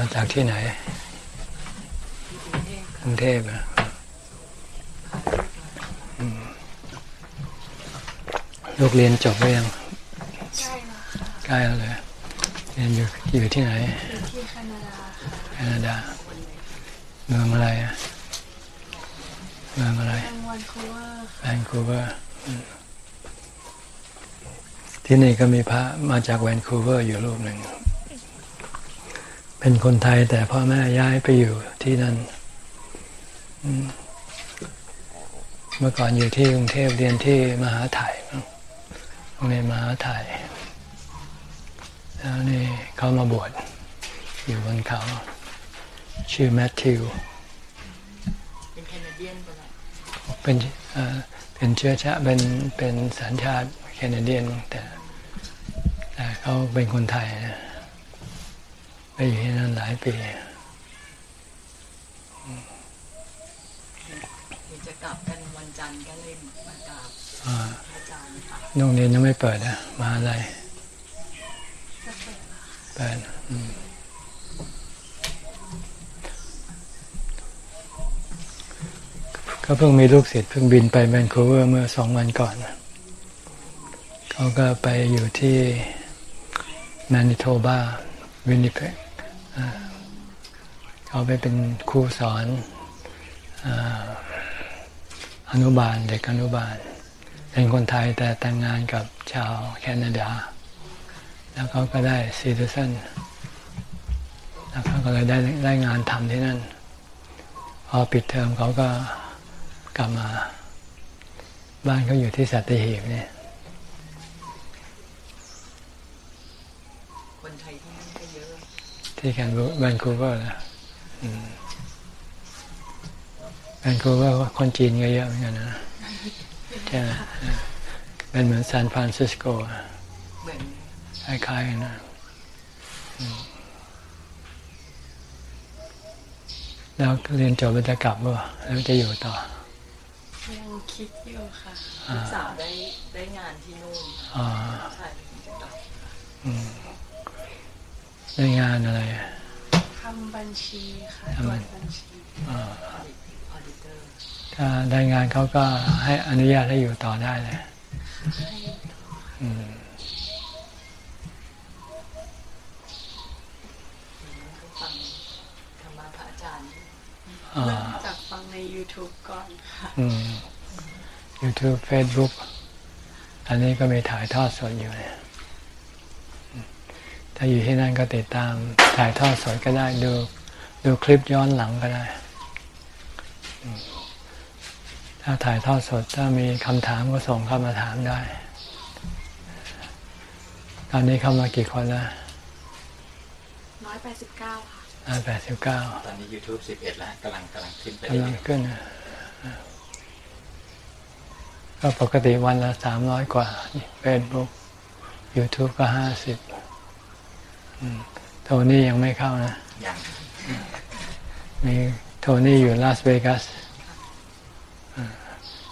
มาจากที่ไหนกรุงเทพอะอืมลูกเรียนจบหรือยังใช่ค่ะใกล้แล้วเลยเรียนอยู่อยู่ที่ไหนอยู่ที่แคนาดาค่ะแคนาดาเมืองอะไรอะเมืองอะไรทางแวนคูเวอร์แวนคูเวอร์อืมที่นี่ก็มีพระมาจากแวนคูเวอร์อยู่รูปหนึ่ง เป็นคนไทยแต่พ่อแม่ย้ายไปอยู่ที่นั่น เมื่อก่อนอยู่ที่กรุงเทพเรียนที่มหาไทยโรงเรียนมหาไทยแล้วนี่เขามาบวชอยู่บนเขา ชื่อแมทธิว เป็น Canadianเป็นเป็นเชื้อชาติเป็นเป็นสัญชาติแคนาเดียนแต่แต่เขาเป็นคนไทยนะไปอยู่ที่นั่นหลายปีเดี๋ยวจะกลับกันวันจันทร์ก็เลยมากราบอ่าพระอาจารย์ค่ะโรงเรียนยังไม่เปิดนะมหาลัยจะเปิดค่ะเปิดอืมก็เพิ่งมีลูกศิษย์เพิ่งบินไปแวนคูเวอร์เมื่อสองวันก่อน เขาก็ไปอยู่ที่แมนิโทบาวินนิเพก เขาไปเป็นครูสอนอนุบาลเด็กอนุบาล เป็นคนไทยแต่แต่งงานกับชาวแคนาดา แล้วเขาก็ได้ซีติเซนแล้วเขาก็เลยได้ได้งานทำที่นั่น พอปิดเทอมเขาก็กลับมา บ้านเขาอยู่ที่สัตหีบเนี่ย คนไทยที่นั่นก็เยอะ ที่แคนบูแวนคูเวอร์นะอืมแวนคูเวอร์คนจีนก็เยอะเหมือนกันนะใช่ไหมเป็นเหมือนซานฟรานซิสโกอะเหมือนคล้ายๆกันนะอืมแล้วเรียนจบแล้วจะกลับป่ะแล้วจะอยู่ต่อยังคิดอยู่ค่ะลูกสาวได้ได้งานที่นู่นอ่าใช่จะกลับ อืมได้งานอะไรอะทำบัญชีค่ะทำบัญตรวจบัญชีอ่าออดิเตอร์ถ้าได้งานเขาก็ให้อนุญาตให้อยู่ต่อได้เลยให้อืมก็ฟังธรรมะพระอาจารย์อ่าเริ่มจากฟังใน YouTube ก่อนค่ะอืม YouTube Facebook อันนี้ก็มีถ่ายทอดสดอยู่เนี่ยอืม ถ้าอยู่ที่นั่นก็ติดตามถ่ายทอดสดก็ได้ดูดูคลิปย้อนหลังก็ได้อืมถ้าถ่ายทอดสดถ้ามีคำถามก็ส่งเข้ามาถามได้ ตอนนี้เข้ามากี่คนแล้วร้อยแปดสิบเก้าค่ะแปดสิบเก้าตอนนี้ YouTube 11แล้วกำลังกำลังขึ้นไปกำเรื่ลังอยขึ้นนะก็ปกติวันละสามร้อยกว่าเฟซบุ๊กยูทูบก็ห้าสิบ โทนี่ยังไม่เข้านะๆอย่างมีโทนี่อยู่ลาสเวกัสอ่า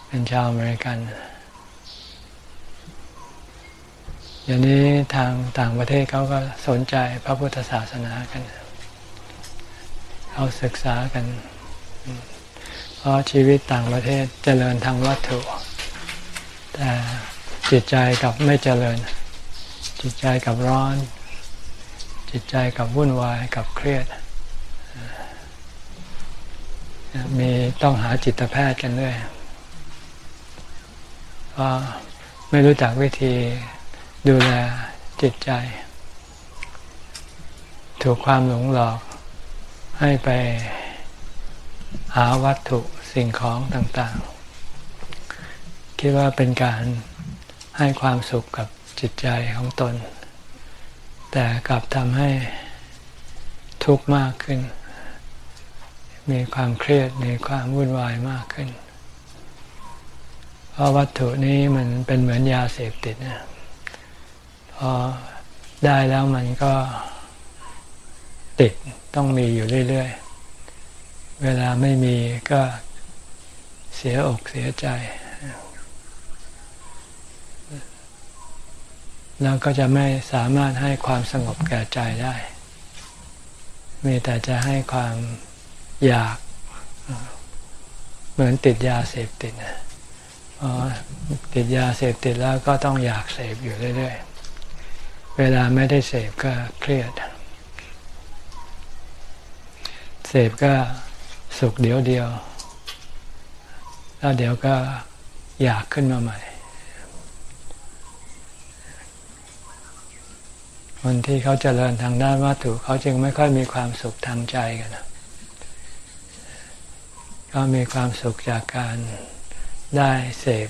เป็นชาวอเมริกันอย่างนี้ทางต่างประเทศเขาก็สนใจพระพุทธศาสนากันเขาศึกษากัน เพราะชีวิตต่างประเทศเจริญทางวัตถุ แต่จิตใจกับไม่เจริญ จิตใจกับร้อน จิตใจกับวุ่นวายกับเครียด มีต้องหาจิตแพทย์กันด้วยเพราะไม่รู้จักวิธีดูแลจิตใจ ถูกความหลงหลอกให้ไปหาวัตถุสิ่งของต่างๆ คิดว่าเป็นการให้ความสุขกับจิตใจของตน แต่กลับทำให้ทุกข์มากขึ้น มีความเครียดมีความวุ่นวายมากขึ้น เพราะวัตถุนี้มันเป็นเหมือนยาเสพติดนะพอได้แล้วมันก็ติดต้องมีอยู่เรื่อย ๆ เวลาไม่มีก็เสียอกเสียใจ แล้วก็จะไม่สามารถให้ความสงบแก่ใจได้ มีแต่จะให้ความอยาก เหมือนติดยาเสพติดนะพอติดยาเสพติดแล้วก็ต้องอยากเสพอยู่เรื่อยๆ เวลาไม่ได้เสพก็เครียด เสพก็สุขเดียวเดียว แล้วเดี๋ยวก็อยากขึ้นมาใหม่ คนที่เขาเจริญทางด้านวัตถุเขาจึงไม่ค่อยมีความสุขทางใจกันก็มีความสุขจากการได้เสพ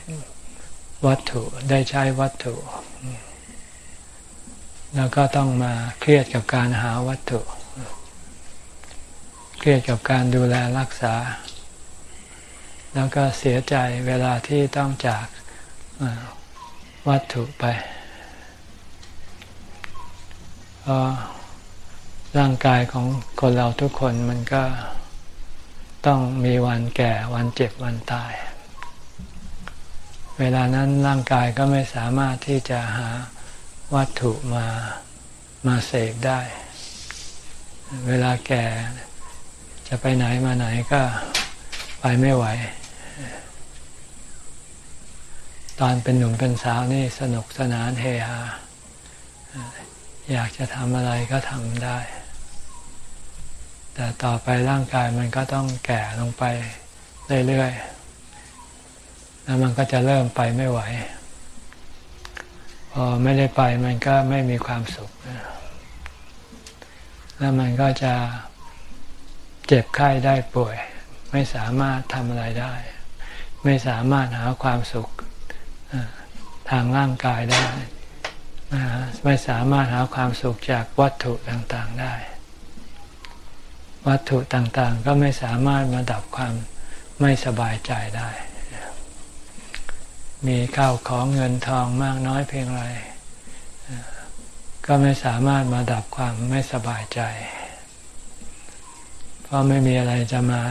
วัตถุได้ใช้วัตถุ แล้วก็ต้องมาเครียดกับการหาวัตถุ เครียดกับการดูแลรักษา แล้วก็เสียใจเวลาที่ต้องจากวัตถุไป เพราะร่างกายของคนเราทุกคนมันก็ต้องมีวันแก่วันเจ็บวันตาย เวลานั้นร่างกายก็ไม่สามารถที่จะหาวัตถุมามาเสกได้ เวลาแก่จะไปไหนมาไหนก็ไปไม่ไหว ตอนเป็นหนุ่มเป็นสาวนี่สนุกสนานเฮฮา อยากจะทำอะไรก็ทำได้ แต่ต่อไปร่างกายมันก็ต้องแก่ลงไปเรื่อยๆ แล้วมันก็จะเริ่มไปไม่ไหว พอไม่ได้ไปมันก็ไม่มีความสุข แล้วมันก็จะเจ็บไข้ได้ป่วย ไม่สามารถทำอะไรได้ ไม่สามารถหาความสุขทางร่างกายได้ ไม่สามารถหาความสุขจากวัตถุต่างๆได้ วัตถุต่างๆ ก็ไม่สามารถมาดับความไม่สบายใจได้ มีข้าวของเงินทองมากน้อยเพียงไร ก็ไม่สามารถมาดับความไม่สบายใจ เพราะไม่มีอะไรจะมา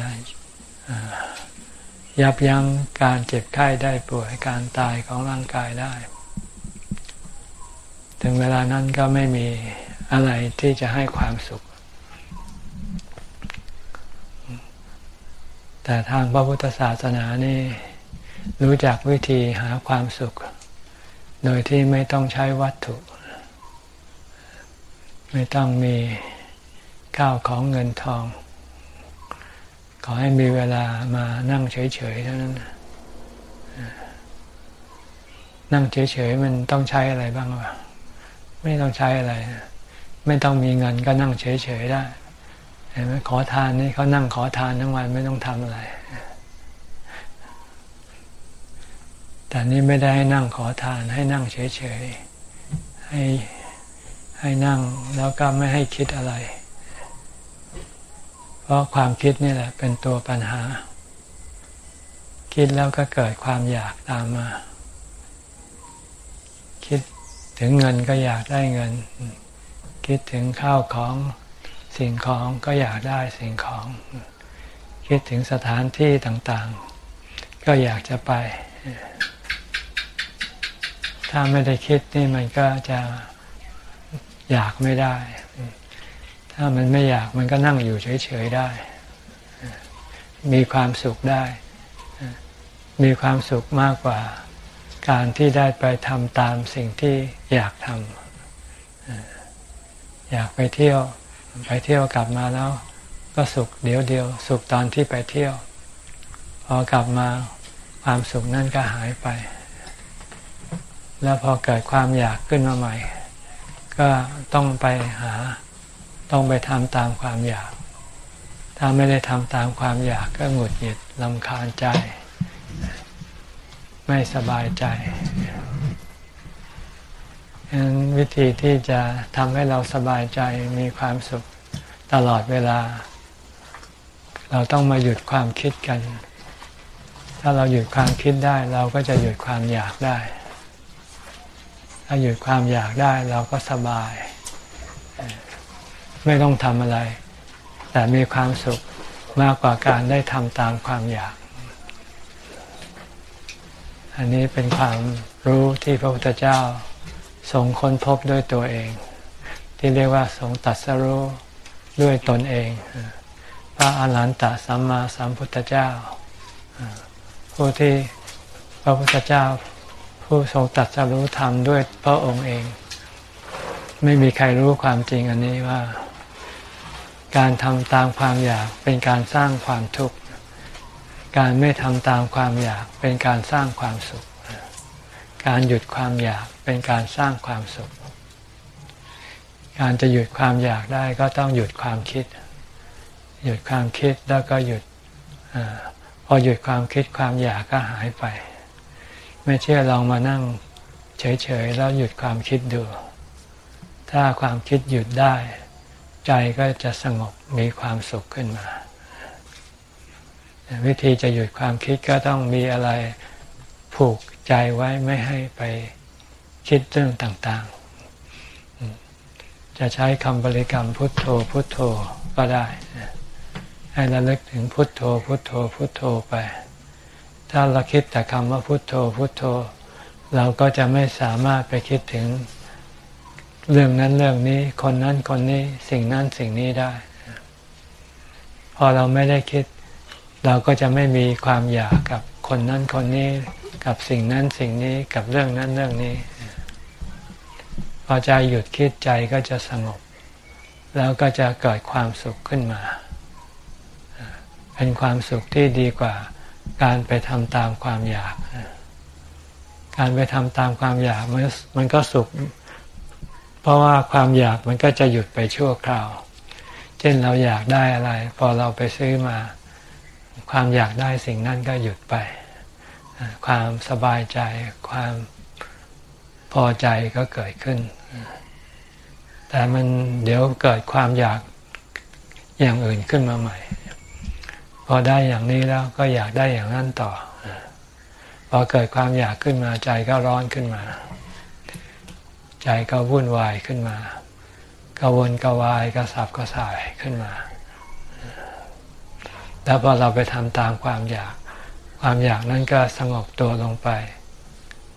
ยับยั้งการเจ็บไข้ได้ป่วยการตายของร่างกายได้ ถึงเวลานั้นก็ไม่มีอะไรที่จะให้ความสุข แต่ทางพระพุทธศาสนานี่รู้จักวิธีหาความสุข โดยที่ไม่ต้องใช้วัตถุ ไม่ต้องมีข้าวของเงินทอง ขอให้มีเวลามานั่งเฉยๆเท่านั้น นั่งเฉยๆมันต้องใช้อะไรบ้างวะ ไม่ต้องใช้อะไร ไม่ต้องมีเงินก็นั่งเฉยๆได้เห็นไหมขอทานนี่เขานั่งขอทานทั้งวันไม่ต้องทำอะไร แต่นี่ไม่ได้ให้นั่งขอทาน ให้นั่งเฉยๆให้ให้นั่งแล้วก็ไม่ให้คิดอะไร เพราะความคิดนี่แหละเป็นตัวปัญหา คิดแล้วก็เกิดความอยากตามมา ถึงเงินก็อยากได้เงิน คิดถึงข้าวของสิ่งของก็อยากได้สิ่งของ คิดถึงสถานที่ต่างๆ ก็อยากจะไป ถ้าไม่ได้คิดนี่มันก็จะอยากไม่ได้ ถ้ามันไม่อยากมันก็นั่งอยู่เฉยๆได้ มีความสุขได้ มีความสุขมากกว่า การที่ได้ไปทำตามสิ่งที่อยากทำอยากไปเที่ยวไปเที่ยวกลับมาแล้ว ก็สุขเดี๋ยวเดียว สุขตอนที่ไปเที่ยว พอกลับมาความสุขนั่นก็หายไป แล้วพอเกิดความอยากขึ้นมาใหม่ ก็ต้องไปหาต้องไปทำตามความอยาก ถ้าไม่ได้ทำตามความอยากก็หงุดหงิดลำคาญใจ ไม่สบายใจนั้นวิธีที่จะทำให้เราสบายใจมีความสุขตลอดเวลา เราต้องมาหยุดความคิดกัน ถ้าเราหยุดความคิดได้เราก็จะหยุดความอยากได้ ถ้าหยุดความอยากได้เราก็สบาย ไม่ต้องทำอะไร แต่มีความสุขมากกว่าการได้ทำตามความอยาก อันนี้เป็นความรู้ที่พระพุทธเจ้าทรงค้นพบด้วยตัวเอง ที่เรียกว่าทรงตัดสรู้ด้วยตนเอง พระอาหารหันตสัมมาสัมพุทธเจ้า ผู้ที่พระพุทธเจ้า ผู้ทรงตรัสรู้ธรรมด้วยพระองค์เอง ไม่มีใครรู้ความจริงอันนี้ว่า การทำตามความอยากเป็นการสร้างความทุกข์ การไม่ทำตามความอยากเป็นการสร้างความสุข การหยุดความอยากเป็นการสร้างความสุข การจะหยุดความอยากได้ก็ต้องหยุดความคิด หยุดความคิดแล้วก็หยุดอพอหยุดความคิดความอยากก็หายไป ไม่เชื่อลองมานั่งเฉยๆแล้วหยุดความคิดดู ถ้าความคิดหยุดได้ ใจก็จะสงบมีความสุขขึ้นมา วิธีจะหยุดความคิดก็ต้องมีอะไรผูกใจไว้ไม่ให้ไปคิดเรื่องต่าง ๆ จะใช้คำบริกรรมพุทโธพุทโธก็ได้ให้ระลึกถึงพุทโธพุทโธพุทโธไป ถ้าเราคิดแต่คำว่าพุทโธพุทโธ เราก็จะไม่สามารถไปคิดถึงเรื่องนั้นเรื่องนี้ คนนั้นคนนี้สิ่งนั้นสิ่งนี้ได้ พอเราไม่ได้คิด เราก็จะไม่มีความอยากกับคนนั้นคนนี้กับสิ่งนั้นสิ่งนี้กับเรื่องนั้นเรื่องนี้ พอใจหยุดคิดใจก็จะสงบ แล้วก็จะเกิดความสุขขึ้นมา เป็นความสุขที่ดีกว่าการไปทำตามความอยาก การไปทำตามความอยากมันมันก็สุข เพราะว่าความอยากมันก็จะหยุดไปชั่วคราว เช่นเราอยากได้อะไร พอเราไปซื้อมา ความอยากได้สิ่งนั้นก็หยุดไป ความสบายใจ ความพอใจก็เกิดขึ้น แต่มันเดี๋ยวเกิดความอยากอย่างอื่นขึ้นมาใหม่ พอได้อย่างนี้แล้วก็อยากได้อย่างนั้นต่อ พอเกิดความอยากขึ้นมาใจก็ร้อนขึ้นมา ใจก็วุ่นวายขึ้นมากระวนกระวายกระสับกระส่ายขึ้นมา แล้วพอเราไปทำตามความอยาก ความอยากนั้นก็สงบตัวลงไป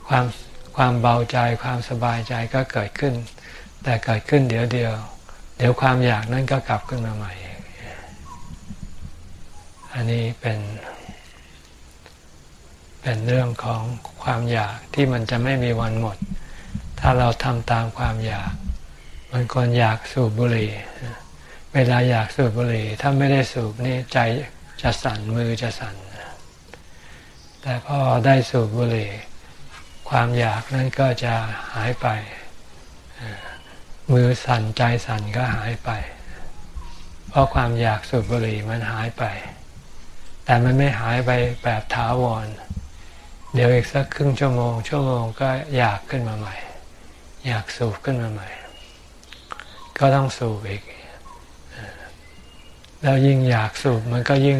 ความความเบาใจความสบายใจก็เกิดขึ้น แต่เกิดขึ้นเดี๋ยวเดียว เดี๋ยวความอยากนั้นก็กลับขึ้นมาใหม่ อันนี้เป็น เป็นเรื่องของความอยากที่มันจะไม่มีวันหมด ถ้าเราทำตามความอยากมันคนอยากสูบบุหรี่เวลาอยากสูบบุหรี่ ถ้าไม่ได้สูบนี่ใจ จะสั่นมือจะสั่นแต่พอได้สูบบุหรี่ความอยากนั้นก็จะหายไป มือสั่นใจสั่นก็หายไป เพราะความอยากสูบบุหรี่มันหายไป แต่มันไม่หายไปแบบถาวร เดี๋ยวอีกสักครึ่งชั่วโมง ชั่วโมงก็อยากขึ้นมาใหม่ อยากสูบขึ้นมาใหม่ ก็ต้องสูบอีก แล้วยิ่งอยากสูบมันก็ยิ่ง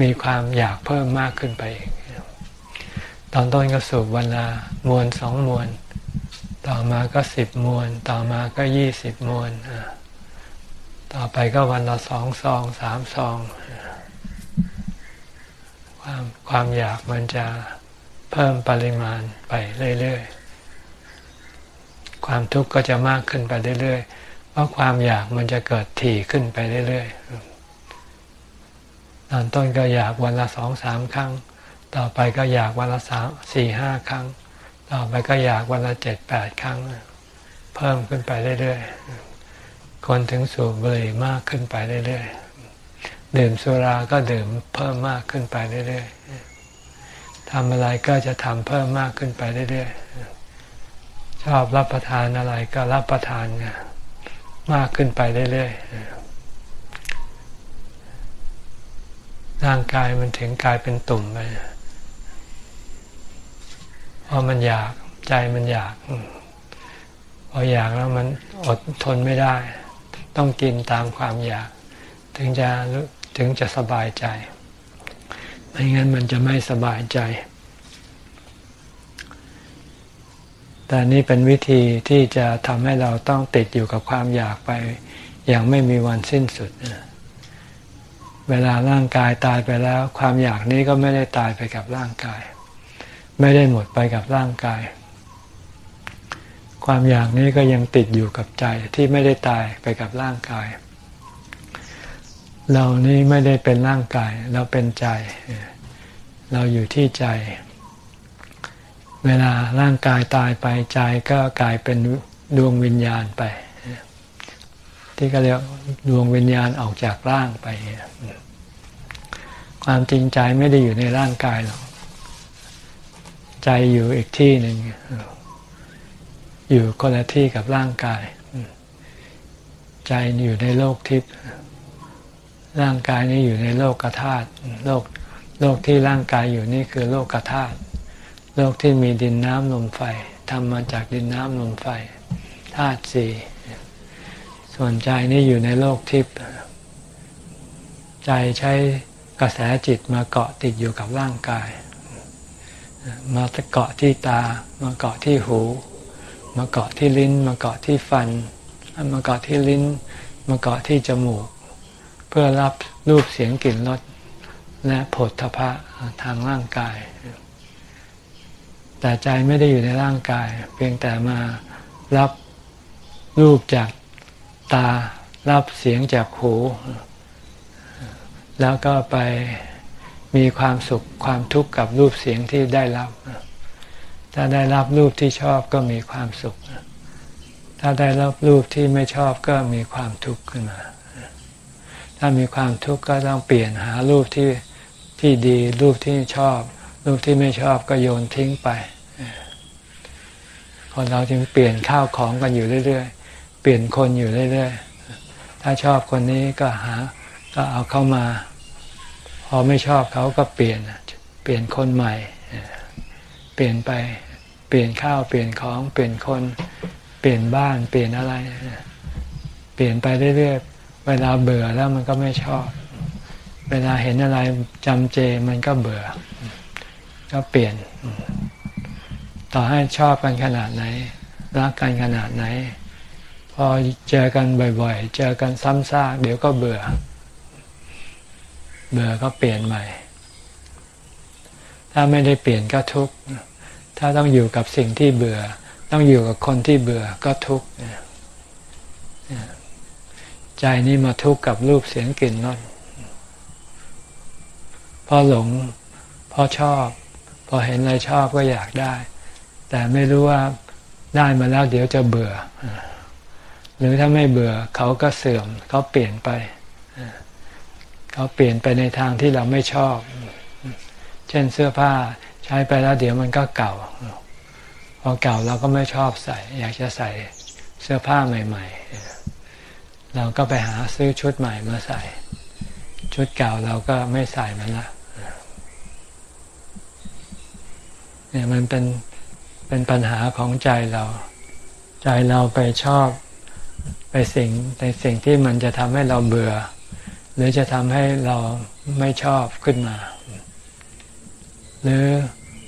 มีความอยากเพิ่มมากขึ้นไปอีกตอนต้นก็สูบวันละมวนสองมวน ต่อมาก็สิบมวน ต่อมาก็ยี่สิบมวนต่อไปก็วันละสองซองสามซอง ความความอยากมันจะเพิ่มปริมาณไปเรื่อยๆ ความทุกข์ก็จะมากขึ้นไปเรื่อยๆ เพราะความอยากมันจะเกิดถี่ขึ้นไปเรื่อยๆ ตอนต้นก็อยากวันละสองสามครั้ง ต่อไปก็อยากวันละสามสี่ห้าครั้ง ต่อไปก็อยากวันละเจ็ดแปดครั้ง เพิ่มขึ้นไปเรื่อยๆ คนถึงสูบบุหรี่มากขึ้นไปเรื่อยๆ ดื่มสุราก็ดื่มเพิ่มมากขึ้นไปเรื่อยๆทำอะไรก็จะทำเพิ่มมากขึ้นไปเรื่อยๆ ชอบรับประทานอะไรก็รับประทานมากขึ้นไปเรื่อยๆ ร่างกายมันถึงกลายเป็นตุ่มไปพอมันอยากใจมันอยากพออยากแล้วมันอดทนไม่ได้ ต้องกินตามความอยาก ถึงจะถึงจะสบายใจไม่งั้นมันจะไม่สบายใจ แต่นี่เป็นวิธีที่จะทำให้เราต้องติดอยู่กับความอยากไป อย่างไม่มีวันสิ้นสุด เวลาร่างกายตายไปแล้ว ความอยากนี้ก็ไม่ได้ตายไปกับร่างกาย ไม่ได้หมดไปกับร่างกาย ความอยากนี้ก็ยังติดอยู่กับใจที่ไม่ได้ตายไปกับร่างกาย เรานี่ไม่ได้เป็นร่างกาย เราเป็นใจ เราอยู่ที่ใจ เวลาร่างกายตายไปใจก็กลายเป็นดวงวิญญาณไป ที่ก็เรียกดวงวิญญาณออกจากร่างไป ความจริงใจไม่ได้อยู่ในร่างกายหรอกใจอยู่อีกที่หนึ่งอยู่คนละที่กับร่างกาย ใจอยู่ในโลกทิพย์ร่างกายนี้อยู่ในโลกกธาตุโลกโลกที่ร่างกายอยู่นี่คือโลกธาตุโลกที่มีดินน้ำลมไฟทำมาจากดินน้ำลมไฟธาตุสี่ ส่วนใจนี่อยู่ในโลกทิพย์ใจใช้กระแสจิตมาเกาะติดอยู่กับร่างกาย มาเกาะที่ตา มาเกาะที่หู มาเกาะที่ลิ้น มาเกาะที่ฟัน มาเกาะที่ลิ้น มาเกาะที่จมูก เพื่อรับรูปเสียงกลิ่นรสและผลทพะทางร่างกาย แต่ใจไม่ได้อยู่ในร่างกาย เพียงแต่มารับรูปจาก ตา รับเสียงจากหู แล้วก็ไปมีความสุขความทุกข์กับรูปเสียงที่ได้รับ ถ้าได้รับรูปที่ชอบก็มีความสุข ถ้าได้รับรูปที่ไม่ชอบก็มีความทุกข์ขึ้นมา ถ้ามีความทุกข์ก็ต้องเปลี่ยนหารูปที่ที่ดีรูปที่ชอบ รูปที่ไม่ชอบก็โยนทิ้งไปคนเราจึงเปลี่ยนข้าวของกันอยู่เรื่อย ๆ เปลี่ยนคนอยู่เรื่อยๆ ถ้าชอบคนนี้ก็หา ก็เอาเข้ามา พอไม่ชอบเขาก็เปลี่ยน เปลี่ยนคนใหม่ เปลี่ยนไป เปลี่ยนข้าว เปลี่ยนของ เปลี่ยนคน เปลี่ยนบ้าน เปลี่ยนอะไร เปลี่ยนไปเรื่อยๆ เวลาเบื่อแล้วมันก็ไม่ชอบ เวลาเห็นอะไรจำเจมันก็เบื่อ ก็เปลี่ยน ต่อให้ชอบกันขนาดไหน รักกันขนาดไหน อเจอกันบ่อยๆ เจอกันซ้ำซากเดี๋ยวก็เบื่อ เบื่อก็เปลี่ยนใหม่ ถ้าไม่ได้เปลี่ยนก็ทุกข์ ถ้าต้องอยู่กับสิ่งที่เบื่อ ต้องอยู่กับคนที่เบื่อก็ทุกข์ใจนี้มาทุกข์กับรูปเสียงกลิ่นรสพอหลงพอชอบ พอเห็นอะไรชอบก็อยากได้ แต่ไม่รู้ว่าได้มาแล้วเดี๋ยวจะเบื่อ หรือถ้าไม่เบื่อเขาก็เสื่อมเขาเปลี่ยนไป เขาเปลี่ยนไปในทางที่เราไม่ชอบ เช่นเสื้อผ้าใช้ไปแล้วเดี๋ยวมันก็เก่า พอเก่าเราก็ไม่ชอบใส่ อยากจะใส่เสื้อผ้าใหม่ ๆ เราก็ไปหาซื้อชุดใหม่มาใส่ ชุดเก่าเราก็ไม่ใส่มันละเนี่ยมันเป็นเป็นปัญหาของใจเรา ใจเราไปชอบ ไปสิ่งในสิ่งที่มันจะทำให้เราเบื่อ หรือจะทำให้เราไม่ชอบขึ้นมา หรือ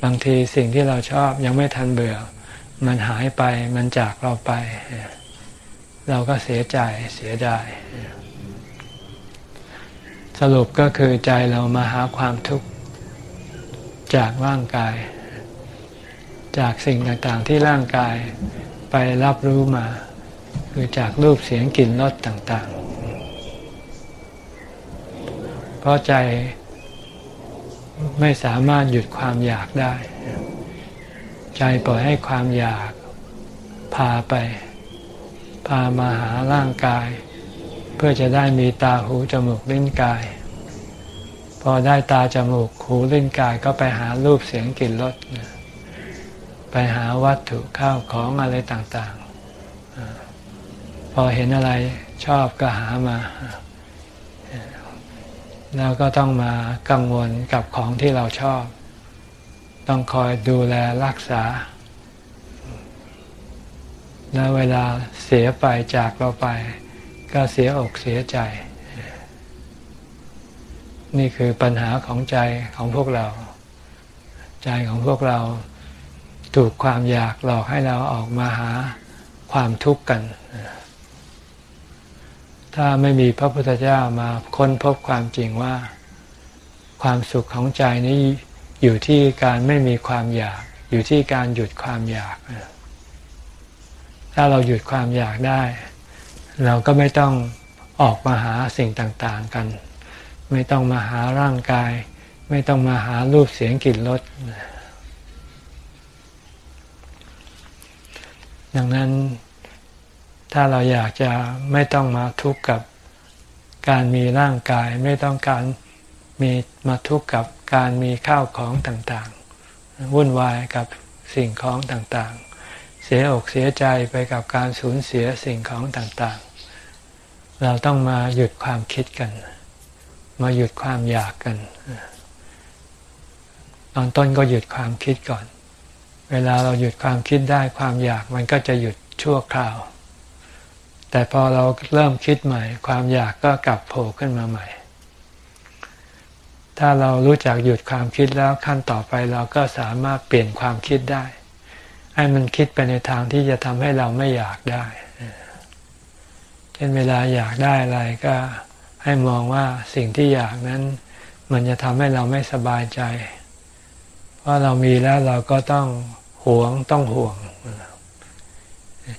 บางทีสิ่งที่เราชอบยังไม่ทันเบื่อ มันหายไปมันจากเราไป เราก็เสียใจเสียดายสรุปก็คือใจเรามาหาความทุกข์จากร่างกาย จากสิ่งต่างๆที่ร่างกายไปรับรู้มา คือจากรูปเสียงกลิ่นรสต่างๆ เพราะใจไม่สามารถหยุดความอยากได้ ใจปล่อยให้ความอยากพาไป พามาหาร่างกาย เพื่อจะได้มีตาหูจมูกลิ้นกาย พอได้ตาจมูกหูลิ้นกายก็ไปหารูปเสียงกลิ่นรสไปหาวัตถุข้าวของอะไรต่างๆ พอเห็นอะไรชอบก็หามา แล้วก็ต้องมากังวลกับของที่เราชอบ ต้องคอยดูแลรักษา แล้วเวลาเสียไปจากเราไป ก็เสียอกเสียใจ นี่คือปัญหาของใจของพวกเรา ใจของพวกเราถูกความอยากหลอกให้เราออกมาหาความทุกข์กัน ถ้าไม่มีพระพุทธเจ้ามาค้นพบความจริงว่า ความสุขของใจนี้อยู่ที่การไม่มีความอยาก อยู่ที่การหยุดความอยาก ถ้าเราหยุดความอยากได้ เราก็ไม่ต้องออกมาหาสิ่งต่างๆกัน ไม่ต้องมาหาร่างกาย ไม่ต้องมาหารูปเสียงกลิ่นรสดังนั้น ถ้าเราอยากจะไม่ต้องมาทุกข์กับการมีร่างกาย ไม่ต้องการมีมาทุกข์กับการมีข้าวของต่างๆ วุ่นวายกับสิ่งของต่างๆ เสียอกเสียใจไปกับการสูญเสียสิ่งของต่างๆ เราต้องมาหยุดความคิดกัน มาหยุดความอยากกัน ตอนต้นก็หยุดความคิดก่อน เวลาเราหยุดความคิดได้ความอยากมันก็จะหยุดชั่วคราว แต่พอเราเริ่มคิดใหม่ ความอยากก็กลับโผล่ขึ้นมาใหม่ ถ้าเรารู้จักหยุดความคิดแล้วขั้นต่อไปเราก็สามารถเปลี่ยนความคิดได้ ให้มันคิดไปในทางที่จะทำให้เราไม่อยากได้ เช่นเวลาอยากได้อะไรก็ให้มองว่าสิ่งที่อยากนั้น มันจะทำให้เราไม่สบายใจ เพราะเรามีแล้วเราก็ต้องหวงต้องห่วง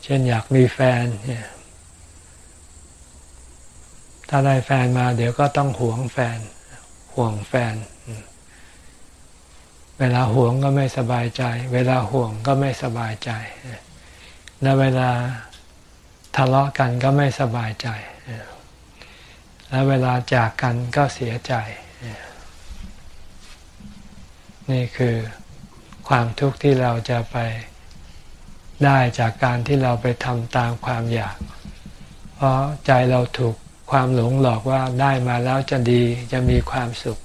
เช่นอยากมีแฟน ถ้าได้แฟนมาเดี๋ยวก็ต้องหวงแฟนห่วงแฟน เวลาห่วงก็ไม่สบายใจ เวลาห่วงก็ไม่สบายใจ และเวลาทะเลาะกันก็ไม่สบายใจ และเวลาจากกันก็เสียใจ นี่คือความทุกข์ที่เราจะไปได้จากการที่เราไปทำตามความอยาก เพราะใจเราถูก ความหลงหลอกว่าได้มาแล้วจะดีจะมีความสุข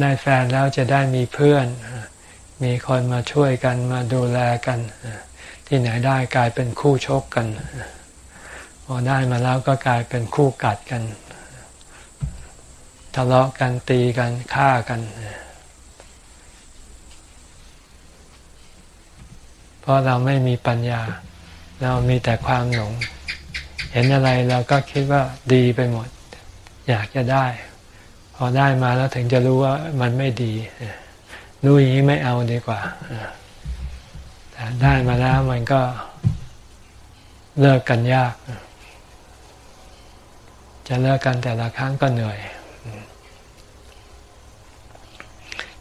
ได้แฟนแล้วจะได้มีเพื่อน มีคนมาช่วยกันมาดูแลกัน ที่ไหนได้กลายเป็นคู่ชกกันพอได้มาแล้วก็กลายเป็นคู่กัดกันทะเลาะกันตีกันฆ่ากัน เพราะเราไม่มีปัญญา เรามีแต่ความหลง ห็นอะไรเราก็คิดว่าดีไปหมด อยากจะได้ พอได้มาแล้วถึงจะรู้ว่ามันไม่ดี รู้อย่างนี้ไม่เอาดีกว่าแต่ได้มาแล้วมันก็เลิกกันยาก จะเลิกกันแต่ละครั้งก็เหนื่อย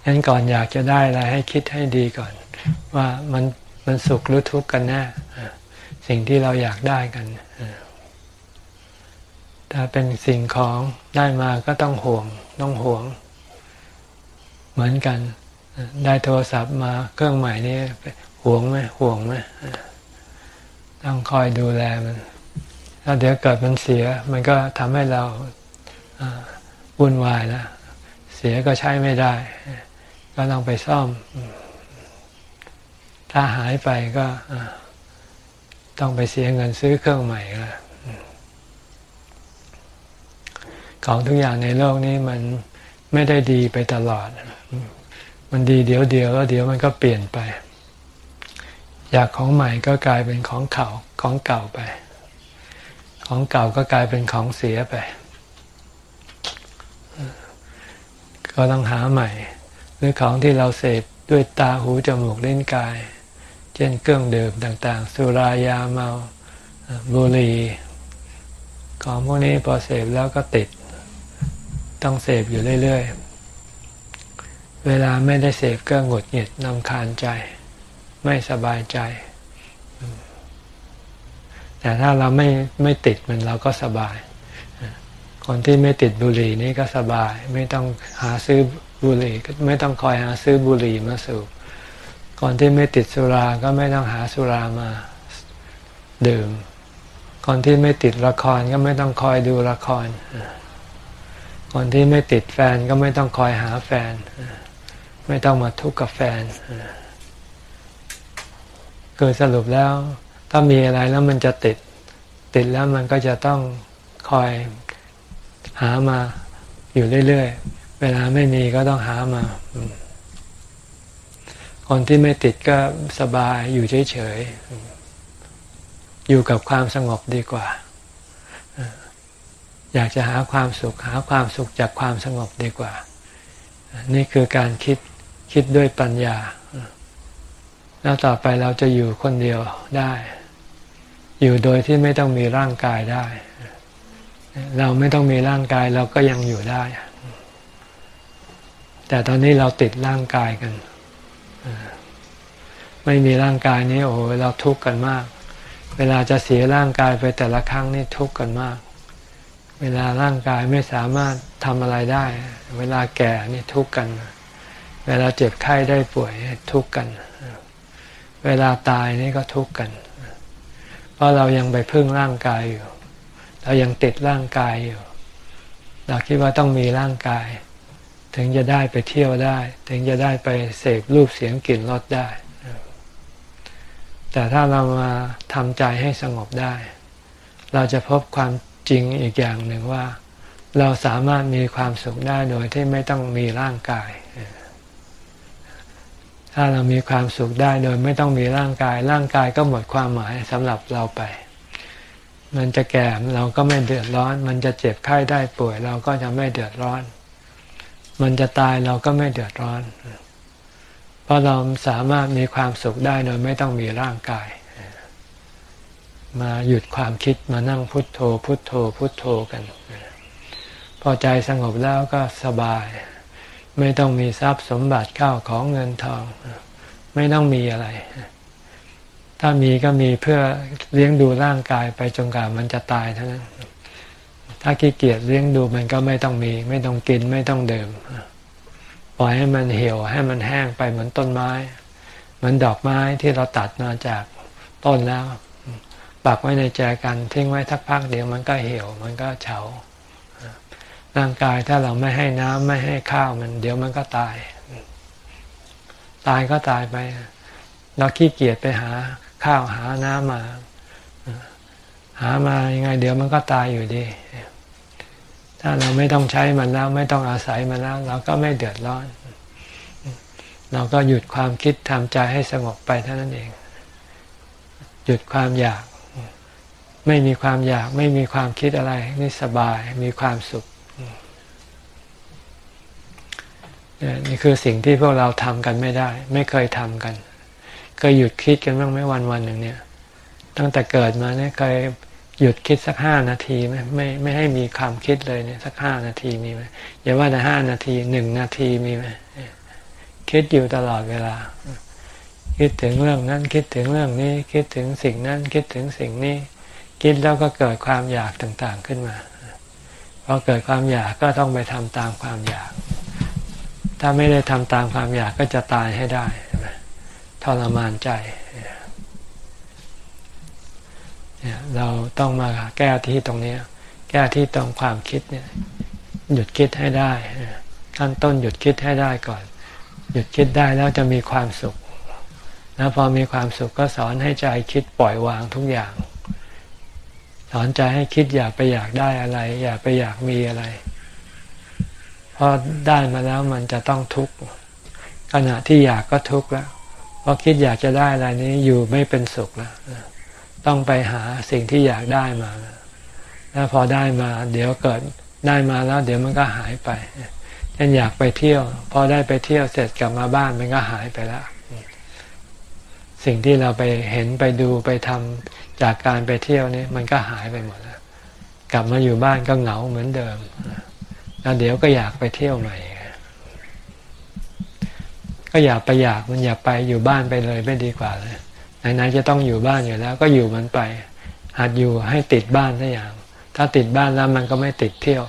งั้นก่อนอยากจะได้อะไรให้คิดให้ดีก่อน ว่ามันมันสุขหรือทุกข์กันแน่สิ่งที่เราอยากได้กัน ถ้าเป็นสิ่งของได้มาก็ต้องห่วงต้องห่วง เหมือนกัน ได้โทรศัพท์มาเครื่องใหม่นี้ห่วงไหมห่วงไหมต้องคอยดูแลมันแล้วเดี๋ยวเกิดมันเสีย มันก็ทำให้เราวุ่นวายแล้วเสียก็ใช้ไม่ได้ ก็ต้องไปซ่อม ถ้าหายไปก็ต้องไปเสียเงินซื้อเครื่องใหม่แล้ว ของทุกอย่างในโลกนี้มันไม่ได้ดีไปตลอด มันดีเดี๋ยวเดียวแล้วเดี๋ยวมันก็เปลี่ยนไป อยากของใหม่ก็กลายเป็นของเก่าของเก่าไป ของเก่าก็กลายเป็นของเสียไป ก็ต้องหาใหม่ หรือของที่เราเสพด้วยตาหูจมูกลิ้นกาย เช่นเครื่องดื่มต่างๆ สุรายาเมาบุหรี่ของพวกนี้พอเสพแล้วก็ติด ต้องเสพอยู่เรื่อยๆ เวลาไม่ได้เสพก็หงุดหงิดนำคาญใจ ไม่สบายใจ แต่ถ้าเราไม่ไม่ติดมันเราก็สบาย คนที่ไม่ติดบุหรี่นี่ก็สบาย ไม่ต้องหาซื้อบุหรี่ไม่ต้องคอยหาซื้อบุหรี่มาสูบคนที่ไม่ติดสุราก็ไม่ต้องหาสุรามาดื่มคนที่ไม่ติดละครก็ไม่ต้องคอยดูละคร คนที่ไม่ติดแฟนก็ไม่ต้องคอยหาแฟน ไม่ต้องมาทุกข์กับแฟนเกิดสรุปแล้ว ถ้ามีอะไรแล้วมันจะติด ติดแล้วมันก็จะต้องคอยหามาอยู่เรื่อยๆ เวลาไม่มีก็ต้องหามา คนที่ไม่ติดก็สบายอยู่เฉยๆ อยู่กับความสงบดีกว่า อยากจะหาความสุขหาความสุขจากความสงบดีกว่า นี่คือการคิดคิดด้วยปัญญา แล้วต่อไปเราจะอยู่คนเดียวได้ อยู่โดยที่ไม่ต้องมีร่างกายได้ เราไม่ต้องมีร่างกายเราก็ยังอยู่ได้ แต่ตอนนี้เราติดร่างกายกัน ไม่มีร่างกายนี้โอ้โหเราทุกข์กันมาก เวลาจะเสียร่างกายไปแต่ละครั้งนี่ทุกข์กันมาก เวลาร่างกายไม่สามารถทำอะไรได้ เวลาแก่นี่ทุกข์กัน เวลาเจ็บไข้ได้ป่วยทุกข์กัน เวลาตายนี่ก็ทุกข์กัน เพราะเรายังไปพึ่งร่างกายอยู่ เรายังติดร่างกายอยู่ เราคิดว่าต้องมีร่างกาย ถึงจะได้ไปเที่ยวได้ ถึงจะได้ไปเสพรูปเสียงกลิ่นรสได้ แต่ถ้าเรามาทำใจให้สงบได้ เราจะพบความ จริงอีกอย่างหนึ่งว่า เราสามารถมีความสุขได้โดยที่ไม่ต้องมีร่างกาย ถ้าเรามีความสุขได้โดยไม่ต้องมีร่างกาย ร่างกายก็หมดความหมายสำหรับเราไป มันจะแก่เราก็ไม่เดือดร้อน มันจะเจ็บไข้ได้ป่วย เราก็จะไม่เดือดร้อน มันจะตายเราก็ไม่เดือดร้อน เพราะเราสามารถมีความสุขได้โดยไม่ต้องมีร่างกาย มาหยุดความคิดมานั่งพุทโธ พุทโธ พุทโธกัน พอใจสงบแล้วก็สบาย ไม่ต้องมีทรัพย์สมบัติข้าวของเงินทอง ไม่ต้องมีอะไร ถ้ามีก็มีเพื่อเลี้ยงดูร่างกายไปจนกว่ามันจะตายเท่านั้น ถ้าขี้เกียจเลี้ยงดูมันก็ไม่ต้องมี ไม่ต้องกินไม่ต้องเดิมปล่อยให้มันเหี่ยวให้มันแห้งไปเหมือนต้นไม้ เหมือนดอกไม้ที่เราตัดมาจากต้นแล้ว ปักไว้ในแจกันทิ้งไว้ทักพักเดียวมันก็เหี่ยวมันก็เฉาร่างกายถ้าเราไม่ให้น้ำไม่ให้ข้าวมัน เดี๋ยวมันก็ตาย ตายก็ตายไป เราขี้เกียจไปหาข้าวหาน้ำมา หามายังไง เดี๋ยวมันก็ตายอยู่ดี ถ้าเราไม่ต้องใช้มันแล้ว ไม่ต้องอาศัยมันแล้วเราก็ไม่เดือดร้อน เราก็หยุดความคิดทำใจให้สงบไปเท่านั้นเอง หยุดความอยาก ไม่มีความอยากไม่มีความคิดอะไร นี่สบายมีความสุขนี่คือสิ่งที่พวกเราทำกันไม่ได้ ไม่เคยทำกันเคยหยุดคิดกันบ้างไหมวันวันหนึ่งเนี่ย ตั้งแต่เกิดมาเนี่ยเคยหยุดคิดสักห้านาทีไหมไม่ไม่ให้มีความคิดเลยเนี่ยสักห้านาทีมีไหมอย่าว่าแต่ห้านาทีหนึ่งนาทีมีไหมคิดอยู่ตลอดเวลา คิดถึงเรื่องนั้นคิดถึงเรื่องนี้ คิดถึงสิ่งนั้นคิดถึงสิ่งนี้ คิดแล้วก็เกิดความอยากต่างๆขึ้นมาพอเกิดความอยากก็ต้องไปทำตามความอยาก ถ้าไม่ได้ทำตามความอยากก็จะตายให้ได้ทรมานใจเนี่ยเราต้องมาแก้ที่ตรงนี้ แก้ที่ตรงความคิดเนี่ย หยุดคิดให้ได้ขั้นต้นหยุดคิดให้ได้ก่อน หยุดคิดได้แล้วจะมีความสุข แล้วพอมีความสุขก็สอนให้ใจคิดปล่อยวางทุกอย่าง สอนใจให้คิดอย่าไปอยากได้อะไร อย่าไปอยากมีอะไรพอได้มาแล้วมันจะต้องทุกข์ขณะที่อยากก็ทุกข์แล้วพอคิดอยากจะได้อะไรนี้อยู่ไม่เป็นสุขแล้วต้องไปหาสิ่งที่อยากได้มาแล้วพอได้มา เดี๋ยวเกิดได้มาแล้ว เดี๋ยวมันก็หายไปเช่นอยากไปเที่ยว พอได้ไปเที่ยวเสร็จกลับมาบ้านมันก็หายไปแล้วสิ่งที่เราไปเห็นไปดูไปทำ จากการไปเที่ยวนี้มันก็หายไปหมดแล้ว กลับมาอยู่บ้านก็เหงาเหมือนเดิม แล้วเดี๋ยวก็อยากไปเที่ยวใหม่ก็อยากไปอยากมันอยากไปอยู่บ้านไปเลยไม่ดีกว่าเลยไหนๆจะต้องอยู่บ้านอยู่แล้ว ก็อยู่มันไป หัดอยู่ให้ติดบ้านสักอย่าง ถ้าติดบ้านแล้วมันก็ไม่ติดเที่ยว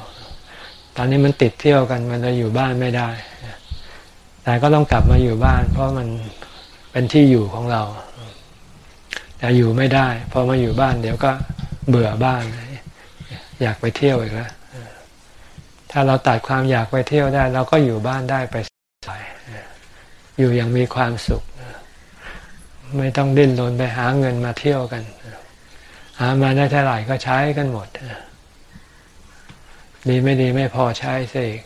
ตอนนี้มันติดเที่ยวกันมันจะอยู่บ้านไม่ได้ แต่ก็ต้องกลับมาอยู่บ้าน เพราะมันเป็นที่อยู่ของเรา แต่อยู่ไม่ได้ พอมาอยู่บ้านเดี๋ยวก็เบื่อบ้าน อยากไปเที่ยวอีกแล้วถ้าเราตัดความอยากไปเที่ยวได้ เราก็อยู่บ้านได้ไปสายอยู่อย่างมีความสุข ไม่ต้องดิ้นรนไปหาเงินมาเที่ยวกัน หามาได้เท่าไหร่ก็ใช้กันหมดดีไม่ดีไม่พอใช้ซะอีก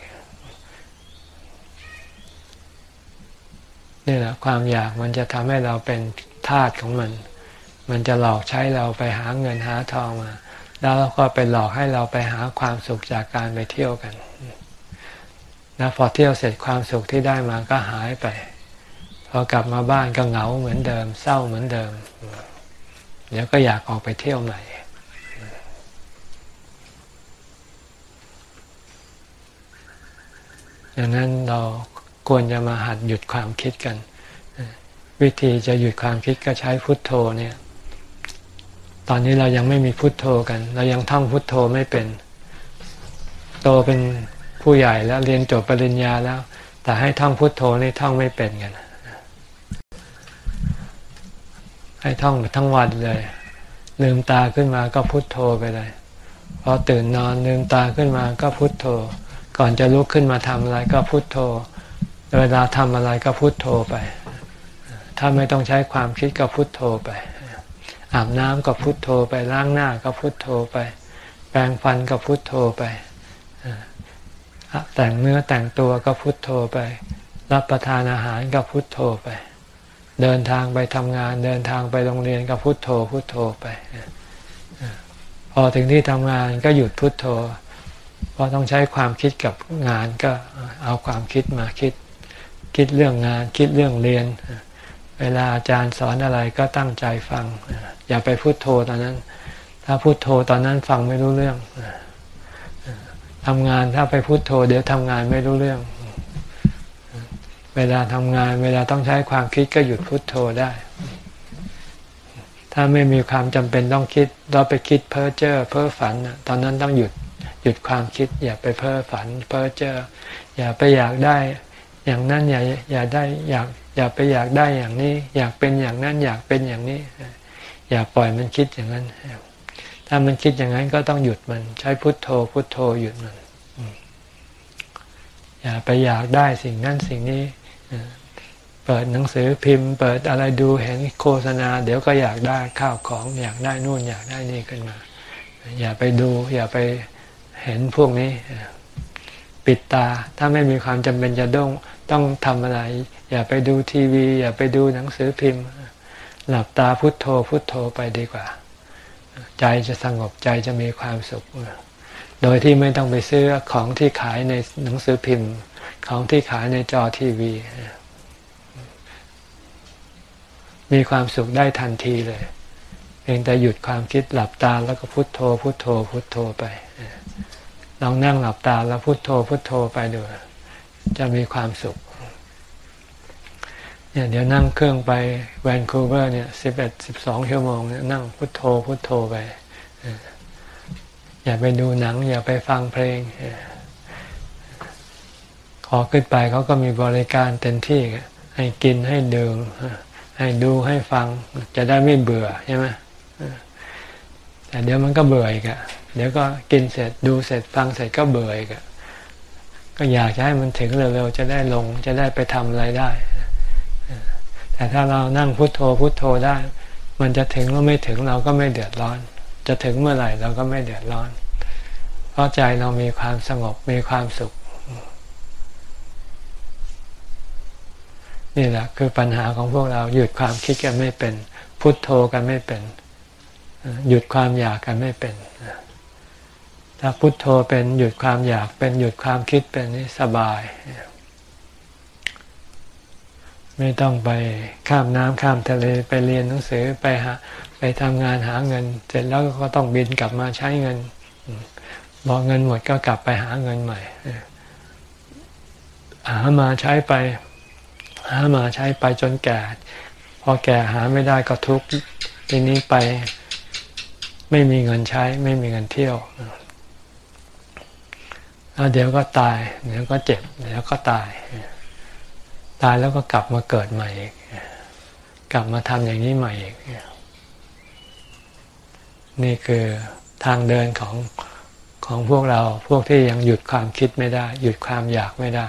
นี่แหละความอยากมันจะทำให้เราเป็นทาสของมัน มันจะหลอกใช้เราไปหาเงินหาทองมา แล้วก็ไปหลอกให้เราไปหาความสุขจากการไปเที่ยวกันแล้วพอเที่ยวเสร็จความสุขที่ได้มาก็หายไป พอกลับมาบ้านก็เหงาเหมือนเดิม เศร้าเหมือนเดิม เดี๋ยวก็อยากออกไปเที่ยวใหม่ดังนั้นเราควรจะมาหัดหยุดความคิดกัน วิธีจะหยุดความคิดก็ใช้พุทโธเนี่ย ตอนนี้เรายังไม่มีพุทโธกัน เรายังท่องพุทโธไม่เป็น โตเป็นผู้ใหญ่แล้วเรียนจบปริญญาแล้ว แต่ให้ท่องพุทโธนี่ท่องไม่เป็นกันให้ท่องทั้งวันเลย ลืมตาขึ้นมาก็พุทโธไปเลยพอตื่นนอนลืมตาขึ้นมาก็พุทโธ ก่อนจะลุกขึ้นมาทำอะไรก็พุทโธ เวลาทำอะไรก็พุทโธไป ถ้าไม่ต้องใช้ความคิดก็พุทโธไป อาบน้ำก็พุทโธไปล้างหน้าก็พุทโธไป แปรงฟันก็พุทโธไปแต่งเนื้อแต่งตัวก็พุทโธไป รับประทานอาหารก็พุทโธไป เดินทางไปทำงาน เดินทางไปโรงเรียนก็พุทโธพุทโธไป พอถึงที่ทำงานก็หยุดพุทโธพอต้องใช้ความคิดกับงานก็เอาความคิดมาคิด คิดเรื่องงาน คิดเรื่องเรียน เวลาอาจารย์สอนอะไรก็ตั้งใจฟัง อย่าไปพุโทตอนนั้น ถ้าพุโทตอนนั้นฟังไม่รู้เรื่องทำงานถ้าไปพุโทเดี๋ยวทำงานไม่รู้เรื่อง เวลาทำงาน เวลาต้องใช้ความคิดก็หยุดพุดโทได้ ถ้าไม่มีความจำเป็นต้องคิด เราไปคิดเพ้อเจ้อเพ้อฝันตอนนั้นต้องหยุดหยุดความคิด อย่าไปเพ้อฝัน เพ้อเจ้ออย่าไปอยากได้ อย่างนั้นอย่าอย่าได้อยากอย่าไปอยากได้อย่างนี้ อยากเป็นอย่างนั้นอยากเป็นอย่างนี้ อย่าปล่อยมันคิดอย่างนั้น ถ้ามันคิดอย่างนั้นก็ต้องหยุดมัน ใช้พุทโธ พุทโธหยุดมันอย่าไปอยากได้สิ่งนั้นสิ่งนี้เปิดหนังสือพิมพ์ เปิดอะไรดูเห็นโฆษณา เดี๋ยวก็อยากได้ข้าวของ อยากได้นู่นอยากได้นี่ขึ้นมา อย่าไปดู อย่าไปเห็นพวกนี้ ปิดตา ถ้าไม่มีความจำเป็นจะต้อง ต้องทำอะไร อย่าไปดูทีวี อย่าไปดูหนังสือพิมพ์ หลับตาพุโทโธพุโทโธไปดีกว่า ใจจะสงบใจจะมีความสุข โดยที่ไม่ต้องไปซื้อของที่ขายในหนังสือพิมพ์ ของที่ขายในจอทีวี มีความสุขได้ทันทีเลยเพียงแต่หยุดความคิดหลับตาแล้วก็พุโทโธ พุโทโธ พุโทโธไปลองนั่งหลับตาแล้วพุโทโธพุโทโธไปดู จะมีความสุขเนี่ยเดี๋ยวนั่งเครื่องไปแวนคูเวอร์เนี่ยสิบเอ็ดสิบสองชั่วโมงเนี่ยนั่งพุทโธพุทโธไป อย่าไปดูหนัง อย่าไปฟังเพลง ขอขึ้นไปเขาก็มีบริการเต็มที่ ให้กินให้ดื่มให้ดูให้ฟัง จะได้ไม่เบื่อใช่ไหมแต่เดี๋ยวมันก็เบื่ออีกอะเดี๋ยวก็กินเสร็จดูเสร็จฟังเสร็จก็เบื่ออีกอะ ก็อยากจะให้มันถึงเร็วๆจะได้ลง จะได้ไปทำอะไรได้ แต่ถ้าเรานั่งพุโทโธพุโทโธได้ มันจะถึงหรือไม่ถึงเราก็ไม่เดือดร้อน จะถึงเมื่อไหร่เราก็ไม่เดือดร้อน เพราะใจเรามีความสงบมีความสุข นี่แหละคือปัญหาของพวกเราหยุดความคิดกันไม่เป็น พุโทโธกันไม่เป็น หยุดความอยากกันไม่เป็น ถ้าพุโทโธเป็นหยุดความอยากเป็นหยุดความคิดเป็นนี่สบาย ไม่ต้องไปข้ามน้ำข้ามทะเลไปเรียนหนังสือไปหาไปทำงานหาเงิน เสร็จแล้วก็ต้องบินกลับมาใช้เงินบอกเงินหมดก็กลับไปหาเงินใหม่หามาใช้ไปหามาใช้ไปจนแก่ พอแก่หาไม่ได้ก็ทุกข์ทีนี้ไป ไม่มีเงินใช้ ไม่มีเงินเที่ยว แล้วเดี๋ยวก็ตาย เดี๋ยวก็เจ็บ เดี๋ยวก็ตาย ตายแล้วก็กลับมาเกิดใหม่อีก กลับมาทำอย่างนี้ใหม่อีก นี่คือทางเดินของของพวกเราพวกที่ยังหยุดความคิดไม่ได้ หยุดความอยากไม่ได้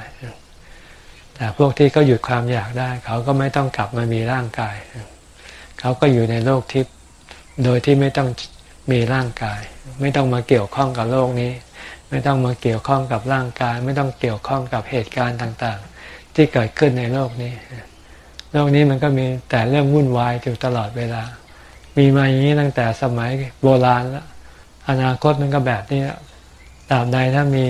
แต่พวกที่เขาหยุดความอยากได้ เขาก็ไม่ต้องกลับมามีร่างกาย เขาก็อยู่ในโลกทิพย์โดยที่ไม่ต้องมีร่างกาย ไม่ต้องมาเกี่ยวข้องกับโลกนี้ ไม่ต้องมาเกี่ยวข้องกับร่างกาย ไม่ต้องเกี่ยวข้องกับเหตุการณ์ต่างๆ ที่เกิดขึ้นในโลกนี้ โลกนี้มันก็มีแต่เรื่องวุ่นวายอยู่ตลอดเวลา มีมาอย่างนี้ตั้งแต่สมัยโบราณแล้วอนาคตมันก็แบบนี้ตราบใดถ้ามี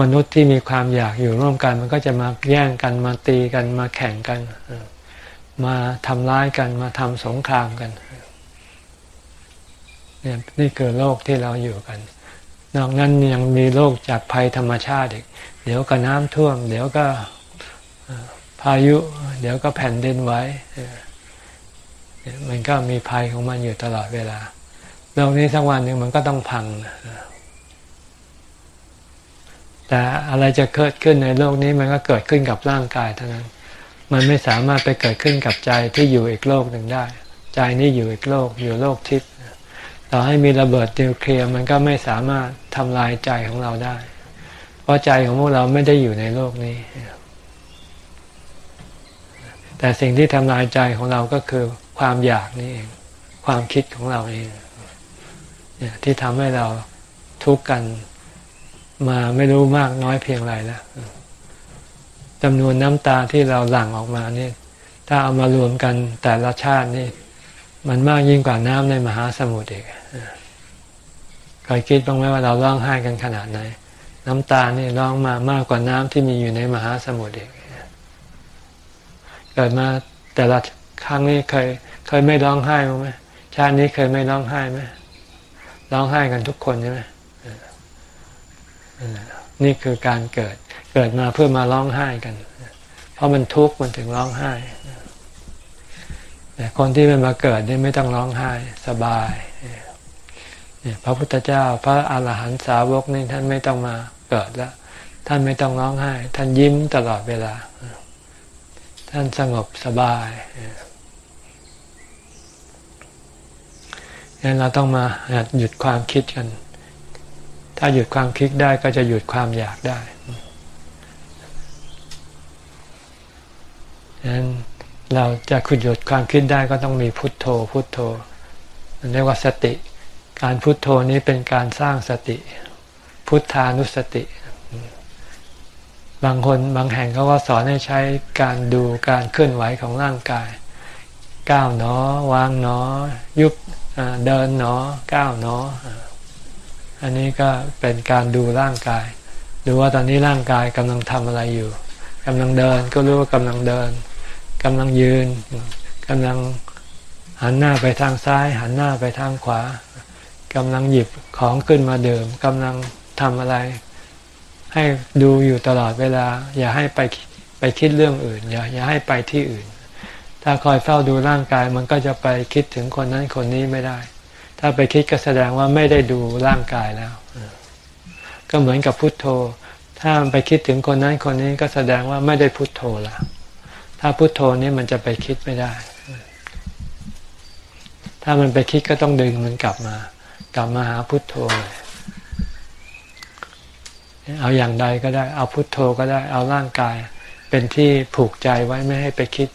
มนุษย์ที่มีความอยากอยู่ร่วมกัน มันก็จะมาแย่งกันมาตีกันมาแข่งกัน มาทำร้ายกันมาทำสงครามกันเนี่ยนี่คือโลกที่เราอยู่กัน นอกนั้นยังมีโลกจากภัยธรรมชาติอีก เดี๋ยวก็น้ำท่วม เดี๋ยวก็พายุ เดี๋ยวก็แผ่นดินไหวมันก็มีภัยของมันอยู่ตลอดเวลาโลกนี้สักวันหนึ่งมันก็ต้องพัง แต่อะไรจะเกิดขึ้นในโลกนี้มันก็เกิดขึ้นกับร่างกายเท่านั้น มันไม่สามารถไปเกิดขึ้นกับใจที่อยู่อีกโลกหนึ่งได้ ใจนี่อยู่อีกโลกอยู่โลกทิพย์ ต่อให้มีระเบิดนิวเคลียร์มันก็ไม่สามารถทำลายใจของเราได้ เพราะใจของพวกเราไม่ได้อยู่ในโลกนี้ แต่สิ่งที่ทำลายใจของเราก็คือความอยากนี่เอง ความคิดของเราเองเนี่ยที่ทำให้เราทุกข์กันมาไม่รู้มากน้อยเพียงไรแล้วจำนวนน้ำตาที่เราหลั่งออกมาเนี่ย ถ้าเอามารวมกันแต่ละชาตินี่ มันมากยิ่งกว่าน้ำในมหาสมุทรอีกเคยคิดบ้างไหมว่าเราร้องไห้กันขนาดไหน น้ำตานี่ร้องมามากกว่าน้ำที่มีอยู่ในมหาสมุทรอีกเกิดมาแต่ละครั้งนี้เคยเคยไม่ร้องไห้ไหมชาตินี้เคยไม่ร้องไห้ไหมร้องไห้กันทุกคนใช่ไหมนี่คือการเกิดเกิดมาเพื่อมาร้องไห้กัน เพราะมันทุกข์มันถึงร้องไห้ แต่คนที่มันมาเกิดนี่ไม่ต้องร้องไห้สบายพระพุทธเจ้า พระอาหารหันตสาวกนี่ท่านไม่ต้องมาเกิดแล้ว ท่านไม่ต้องร้องไห้ ท่านยิ้มตลอดเวลา ท่านสงบสบายงั้นเราต้องมาหยุดความคิดกัน ถ้าหยุดความคิดได้ก็จะหยุดความอยากได้ฉะนั้น เราจะคุหยุดความคิดได้ก็ต้องมีพุทโธ พุทโธเรียกว่าสติ การพุทโธนี้เป็นการสร้างสติ พุทธานุสติ บางคนบางแห่งเขาก็สอนให้ใช้การดูการเคลื่อนไหวของร่างกาย ก้าวหนอ วางหนอ ยุบเดินหนอ ก้าวหนอ อันนี้ก็เป็นการดูร่างกาย ดูว่าตอนนี้ร่างกายกำลังทำอะไรอยู่กำลังเดินก็รู้ว่ากำลังเดิน กำลังยืนกำลังหันหน้าไปทางซ้าย หันหน้าไปทางขวากำลังหยิบของขึ้นมาเดิมกำลังทำอะไร ให้ดูอยู่ตลอดเวลา อย่าให้ไปไปคิดเรื่องอื่น อย่าอย่าให้ไปที่อื่น ถ้าคอยเฝ้าดูร่างกายมันก็จะไปคิดถึงคนนั้นคนนี้ไม่ได้ ถ้าไปคิดก็แสดงว่าไม่ได้ดูร่างกายแล้ว ก็เหมือนกับพุทโธ ถ้ามันไปคิดถึงคนนั้นคนนี้ก็แสดงว่าไม่ได้พุทโธละ ถ้าพุทโธนี้มันจะไปคิดไม่ได้ ถ้ามันไปคิดก็ต้องดึงมันกลับมา กลับมาหาพุทโธเอาอย่างใดก็ได้ เอาพุทโธก็ได้ เอาร่างกาย เป็นที่ผูกใจไว้ไม่ให้ไปคิด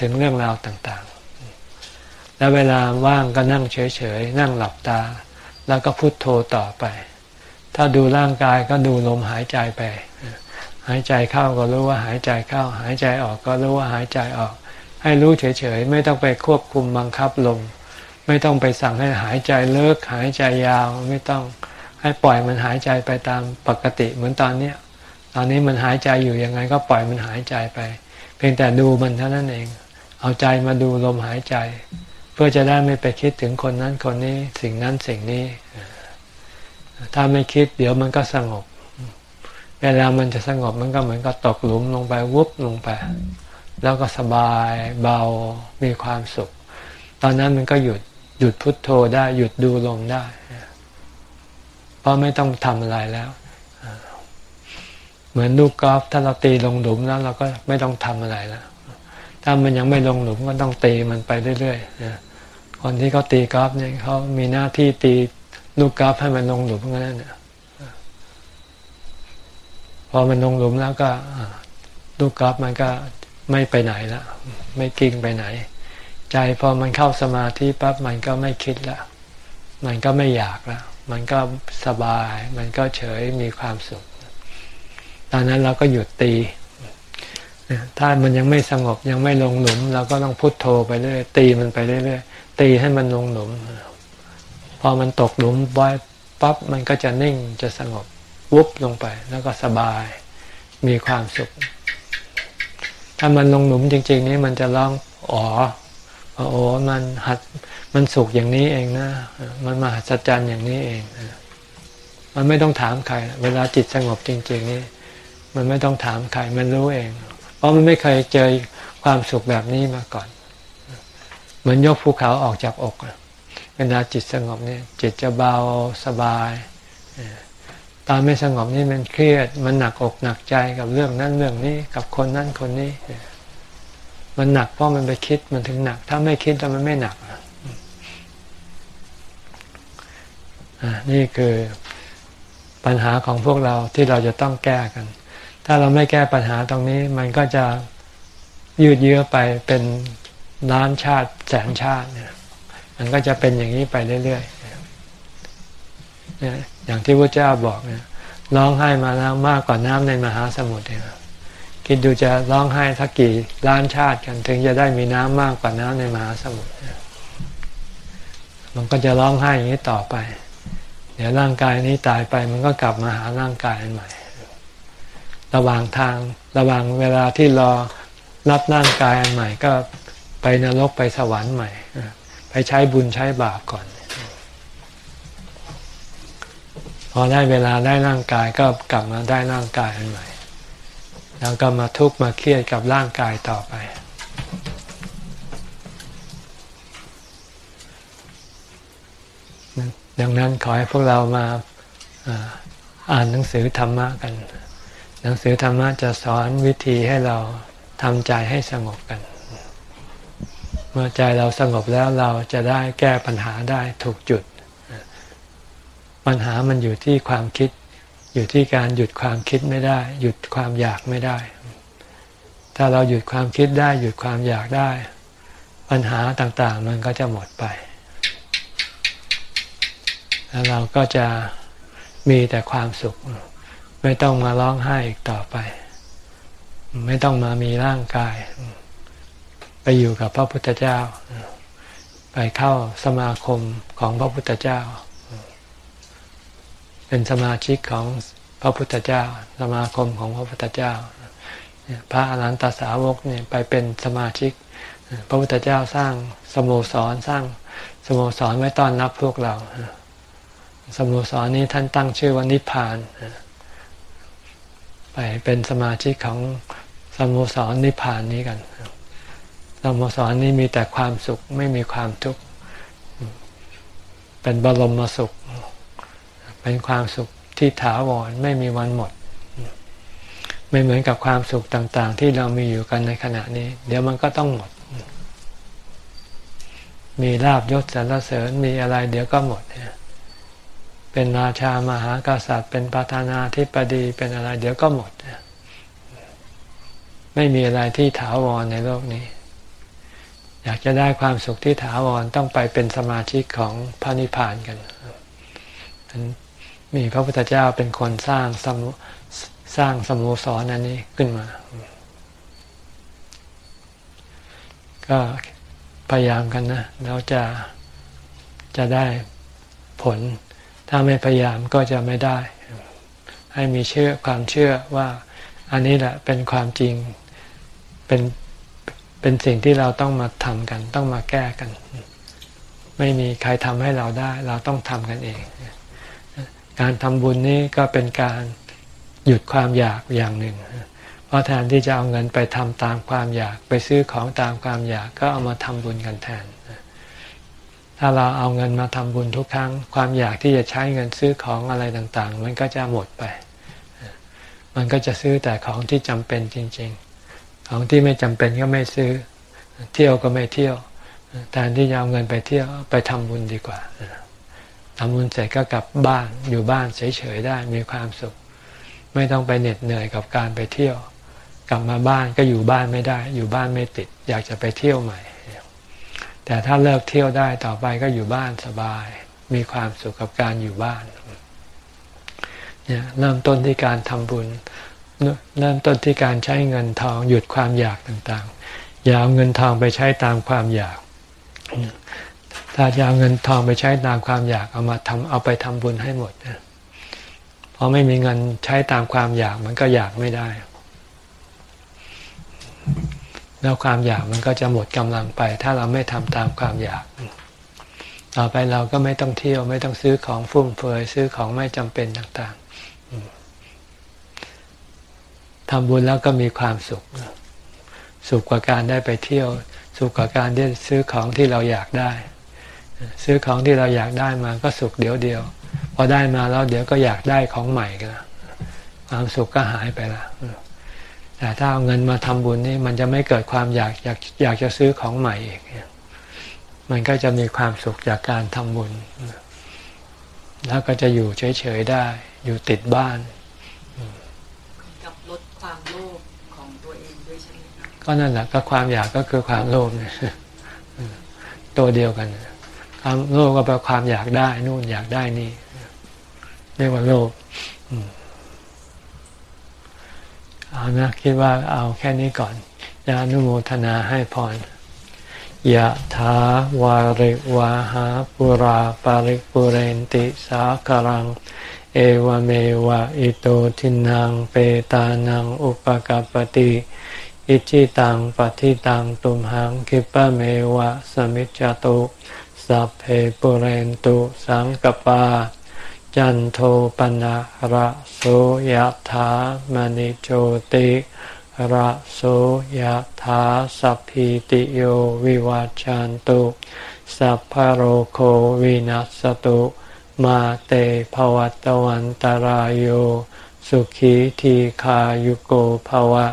ถึงเรื่องราวต่างๆ แล้วเวลาว่างก็นั่งเฉยๆ นั่งหลับตา แล้วก็พุทโธต่อไป ถ้าดูร่างกายก็ดูลมหายใจไป หายใจเข้าก็รู้ว่าหายใจเข้า หายใจออกก็รู้ว่าหายใจออก ให้รู้เฉยๆ ไม่ต้องไปควบคุมบังคับลม ไม่ต้องไปสั่งให้หายใจเลิก หายใจยาว ไม่ต้องให้ปล่อยมันหายใจไปตามปกติเหมือนตอนเนี้ยตอนนี้มันหายใจอยู่ยังไงก็ปล่อยมันหายใจไป เพียงแต่ดูมันเท่านั้นเอง เอาใจมาดูลมหายใจ เพื่อจะได้ไม่ไปคิดถึงคนนั้นคนนี้ สิ่งนั้นสิ่งนี้ ถ้าไม่คิดเดี๋ยวมันก็สงบ เวลามันจะสงบมันก็เหมือนกับตกหลุมลงไปวุบลงไป แล้วก็สบายเบามีความสุข ตอนนั้นมันก็หยุดหยุดพุดโทโธได้ หยุดดูลมได้ เพราะไม่ต้องทำอะไรแล้วเหมือนลูกกอล์ฟถ้าเราตีลงหลุมแล้วเราก็ไม่ต้องทำอะไรแล้วถ้ามันยังไม่ลงหลุมก็ต้องตีมันไปเรื่อยๆคนที่เขาตีกอล์ฟเนี่ยเขามีหน้าที่ตีลูกกอล์ฟให้มันลงหลุมก็นั่นเนี่ย อมันลงหลุมแล้วก็ลูกกอล์ฟมันก็ไม่ไปไหนละไม่กิ้งไปไหน ใจพอมันเข้าสมาธิปั๊บมันก็ไม่คิดละมันก็ไม่อยากละมันก็สบาย มันก็เฉยมีความสุข ตอนนั้นเราก็หยุดตีถ้ามันยังไม่สงบยังไม่ลงหลุม เราก็ต้องพุโทโธไปเรื่อยตีมันไปเรื่อยๆตีให้มันลงหลุม พอมันตกหลุมไว้ปั๊บมันก็จะนิ่งจะสงบ วุบลงไป แล้วก็สบายมีความสุข ถ้ามันลงหลุมจริง ๆ นี่มันจะร้องอ๋อโอ้มันหัดมันสุขอย่างนี้เองนะมันมาหัศจรรย์อย่างนี้เองมันไม่ต้องถามใคร เวลาจิตสงบจริง ๆ นี่มันไม่ต้องถามใครมันรู้เอง เพราะมันไม่เคยเจอความสุขแบบนี้มาก่อนเหมือนยกภูเขาออกจากอกเวลาจิตสงบเนี่ยจิตจะเบาสบาย ตอนไม่สงบนี่มันเครียด มันหนักอกหนักใจกับเรื่องนั้นเรื่องนี้กับคนนั้นคนนี้ มันหนักเพราะมันไปคิดมันถึงหนัก ถ้าไม่คิดแล้วมันไม่หนักนี่คือปัญหาของพวกเราที่เราจะต้องแก้กัน ถ้าเราไม่แก้ปัญหาตรงนี้ มันก็จะยืดเยื้อไปเป็นล้านชาติแสนชาติเนี่ยมันก็จะเป็นอย่างนี้ไปเรื่อยๆเนี่ย อย่างที่พระเจ้าบอกเนี่ยร้องไห้มาแล้วมากกว่าน้ำในมหาสมุทรเองคิดดูจะร้องไห้ทักกี่ล้านชาติกันถึงจะได้มีน้ำมากกว่าน้ำในมหาสมุทรมันก็จะร้องไห้อย่างนี้ต่อไป เดี๋ยวร่างกายนี้ตายไป มันก็กลับมาหาร่างกายใหม่ ระหว่างทางระหว่างเวลาที่รอรับร่างกายอันใหม่ ก็ไปนรกไปสวรรค์ใหม่ ไปใช้บุญใช้บาปก่อนพ อได้เวลาได้ร่างกายก็กลับมาได้ร่างกายอันใหม่ แล้วก็มาทุกข์มาเครียดกับร่างกายต่อไป ดังนั้นขอให้พวกเรามาอ่านหนังสือธรรมะกัน หนังสือธรรมะจะสอนวิธีให้เราทำใจให้สงบกัน เมื่อใจเราสงบแล้วเราจะได้แก้ปัญหาได้ถูกจุด ปัญหามันอยู่ที่ความคิด อยู่ที่การหยุดความคิดไม่ได้ หยุดความอยากไม่ได้ ถ้าเราหยุดความคิดได้ หยุดความอยากได้ ปัญหาต่างๆ มันก็จะหมดไป แล้วเราก็จะมีแต่ความสุข ไม่ต้องมาร้องไห้อีกต่อไป ไม่ต้องมามีร่างกาย ไปอยู่กับพระพุทธเจ้า ไปเข้าสมาคมของพระพุทธเจ้า เป็นสมาชิกของพระพุทธเจ้า สมาคมของพระพุทธเจ้า พระอรหันตสาวกเนี่ยไปเป็นสมาชิก พระพุทธเจ้าสร้างสโมสรสร้างสโมสรไว้ต้อนรับพวกเรา สโมสรนี้ท่านตั้งชื่อว่านิพพาน ไปเป็นสมาชิกของสโมสรนิพพานนี้กัน สโมสรนี้มีแต่ความสุขไม่มีความทุกข์ เป็นบรมสุข เป็นความสุขที่ถาวรไม่มีวันหมด ไม่เหมือนกับความสุขต่าง ๆ ที่เรามีอยู่กันในขณะนี้ เดี๋ยวมันก็ต้องหมด มีลาบยศสรรเสริญมีอะไรเดี๋ยวก็หมดเป็นราชามหากษัตริย์ เป็นประธานาธิบดีเป็นอะไร เดี๋ยวก็หมดไม่มีอะไรที่ถาวรในโลกนี้ อยากจะได้ความสุขที่ถาวรต้องไปเป็นสมาชิกของพระนิพพานกัน มีพระพุทธเจ้าเป็นคนสร้างสมสร้างสโมสรอันนี้ขึ้นมา ก็พยายามกันนะแล้วจะจะได้ผล ถ้าไม่พยายามก็จะไม่ได้ ให้มีเชื่อความเชื่อว่าอันนี้แหละเป็นความจริงเป็นเป็นสิ่งที่เราต้องมาทำกัน ต้องมาแก้กัน ไม่มีใครทำให้เราได้ เราต้องทำกันเอง การทำบุญนี้ก็เป็นการหยุดความอยากอย่างหนึ่ง เพราะแทนที่จะเอาเงินไปทำตามความอยาก ไปซื้อของตามความอยากก็เอามาทำบุญกันแทน ถ้าเราเอาเงินมาทำบุญทุกครั้ง ความอยากที่จะใช้เงินซื้อของอะไรต่างๆ มันก็จะหมดไป มันก็จะซื้อแต่ของที่จำเป็นจริง ๆ ของที่ไม่จำเป็นก็ไม่ซื้อ เที่ยวก็ไม่เที่ยวแทนที่จะเอาเงินไปเที่ยวไปทำบุญดีกว่า ทำบุญเสร็จก็กลับบ้านอยู่บ้านเฉยๆได้มีความสุข ไม่ต้องไปเหน็ดเหนื่อยกับการไปเที่ยว กลับมาบ้านก็อยู่บ้านไม่ได้ อยู่บ้านไม่ติด อยากจะไปเที่ยวใหม่ แต่ถ้าเลิกเที่ยวได้ต่อไปก็อยู่บ้านสบาย มีความสุขกับการอยู่บ้านเนี่ยเริ่มต้นที่การทำบุญ เริ่มต้นที่การใช้เงินทองหยุดความอยากต่างๆ อย่าเอาเงินทองไปใช้ตามความอยาก ถ้าจะเอาเงินทองไปใช้ตามความอยากเอามาทำเอาไปทำบุญให้หมดเพราะไม่มีเงินใช้ตามความอยากมันก็อยากไม่ได้ แล้วความอยากมันก็จะหมดกำลังไป ถ้าเราไม่ทำตามความอยาก ต่อไปเราก็ไม่ต้องเที่ยว ไม่ต้องซื้อของฟุ่มเฟือยซื้อของไม่จำเป็นต่างๆทำบุญแล้วก็มีความสุข สุขกว่าการได้ไปเที่ยว สุขกว่าการได้ซื้อของที่เราอยากได้ ซื้อของที่เราอยากได้มาก็สุขเดียวเดียว พอได้มาแล้วเดี๋ยวก็อยากได้ของใหม่กันละความสุขก็หายไปละแต่ถ้าเอาเงินมาทำบุญนี่มันจะไม่เกิดความอยากอยากอยากจะซื้อของใหม่อีกเนี่ยมันก็จะมีความสุขจากการทำบุญ แล้วก็จะอยู่เฉยๆได้ อยู่ติดบ้านกับลดความโลภของตัวเองด้วยใช่ไหมคะก็นั่นแหละก็ความอยากก็คือความโลภเนี่ยตัวเดียวกัน ความโลภก็แปลความอยากได้นู่นอยากได้นี่เรียกว่าโลภเอานะคิดว่าเอาแค่นี้ก่อนยานุโมทนาให้พรยะถาวาริวาหาปุราปาริปุเรนติสาครัง เอวเมวะอิโตทินังเปตานังอุปกปติอิจิตังปฏิตังตุมหังคิปะเมวะสมิจจตุ สัพเพปุเรนตุสังกปา จันโทปนะระโสยถามณิโชติระโสยถาสัพพิติโยวิวาจันตุ สัพพโรโควินัสตุ มาเตภวัตวันตารโยสุขีทีขายุโกภวะ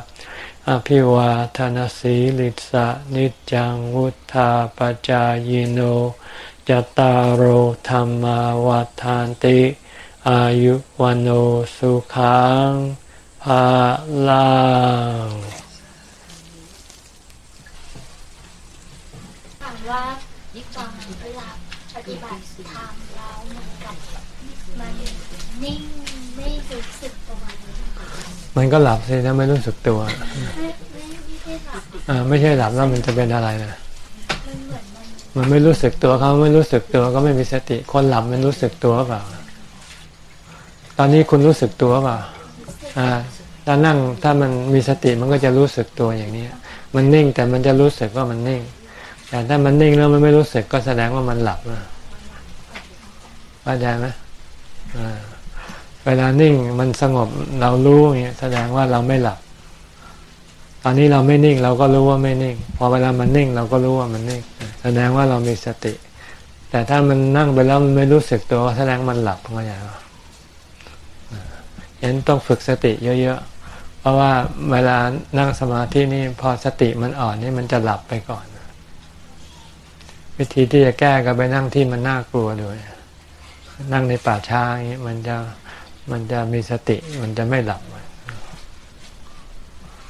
อภิวาทนสีลิสะนิจังวุธาปจายโนจตารโหธรรมวาทานติ อายุวันโอสุขังภาลังถามว่ายิกฟังเวลาปฏิบัติธรรมแล้วเหมือนกับมันนิ่งไม่รู้สึกตัวเลย มันก็หลับสิถ้าไม่รู้สึกตัวไม่ใช่หลับอ่าไม่ใช่หลับแล้วมันจะเป็นอะไรนะมันไม่รู้สึกตัวเขาไม่รู้สึกตัวก็ไม่มีสติ คนหลับมันรู้สึกตัวเปล่า ตอนนี้คุณรู้สึกตัวเปล่าอ่าถ้านั่งถ้ามันมีสติมันก็จะรู้สึกตัวอย่างนี้มันนิ่งแต่มันจะรู้สึกว่ามันนิ่ง แต่ถ้ามันนิ่งแล้วมันไม่รู้สึกก็แสดงว่ามันหลับนะเข้าใจไหมอ่า เวลานิ่งมันสงบเรารู้อย่างเงี้ยแสดงว่าเราไม่หลับ ตอนนี้เราไม่นิ่งเราก็รู้ว่าไม่นิ่ง พอเวลามันนิ่งเราก็รู้ว่ามันนิ่ง แสดงว่าเรามีสติ แต่ถ้ามันนั่งไปแล้วมันไม่รู้สึกตัวแสดงมันหลับเข้าใจไหมฉะนั้นต้องฝึกสติเยอะๆ เพราะว่าเวลานั่งสมาธินี่พอสติมันอ่อนนี่มันจะหลับไปก่อน วิธีที่จะแก้ก็ไปนั่งที่มันน่ากลัวด้วย นั่งในป่าช้าอย่างนี้มันจะ มันจะมีสติมันจะไม่หลับ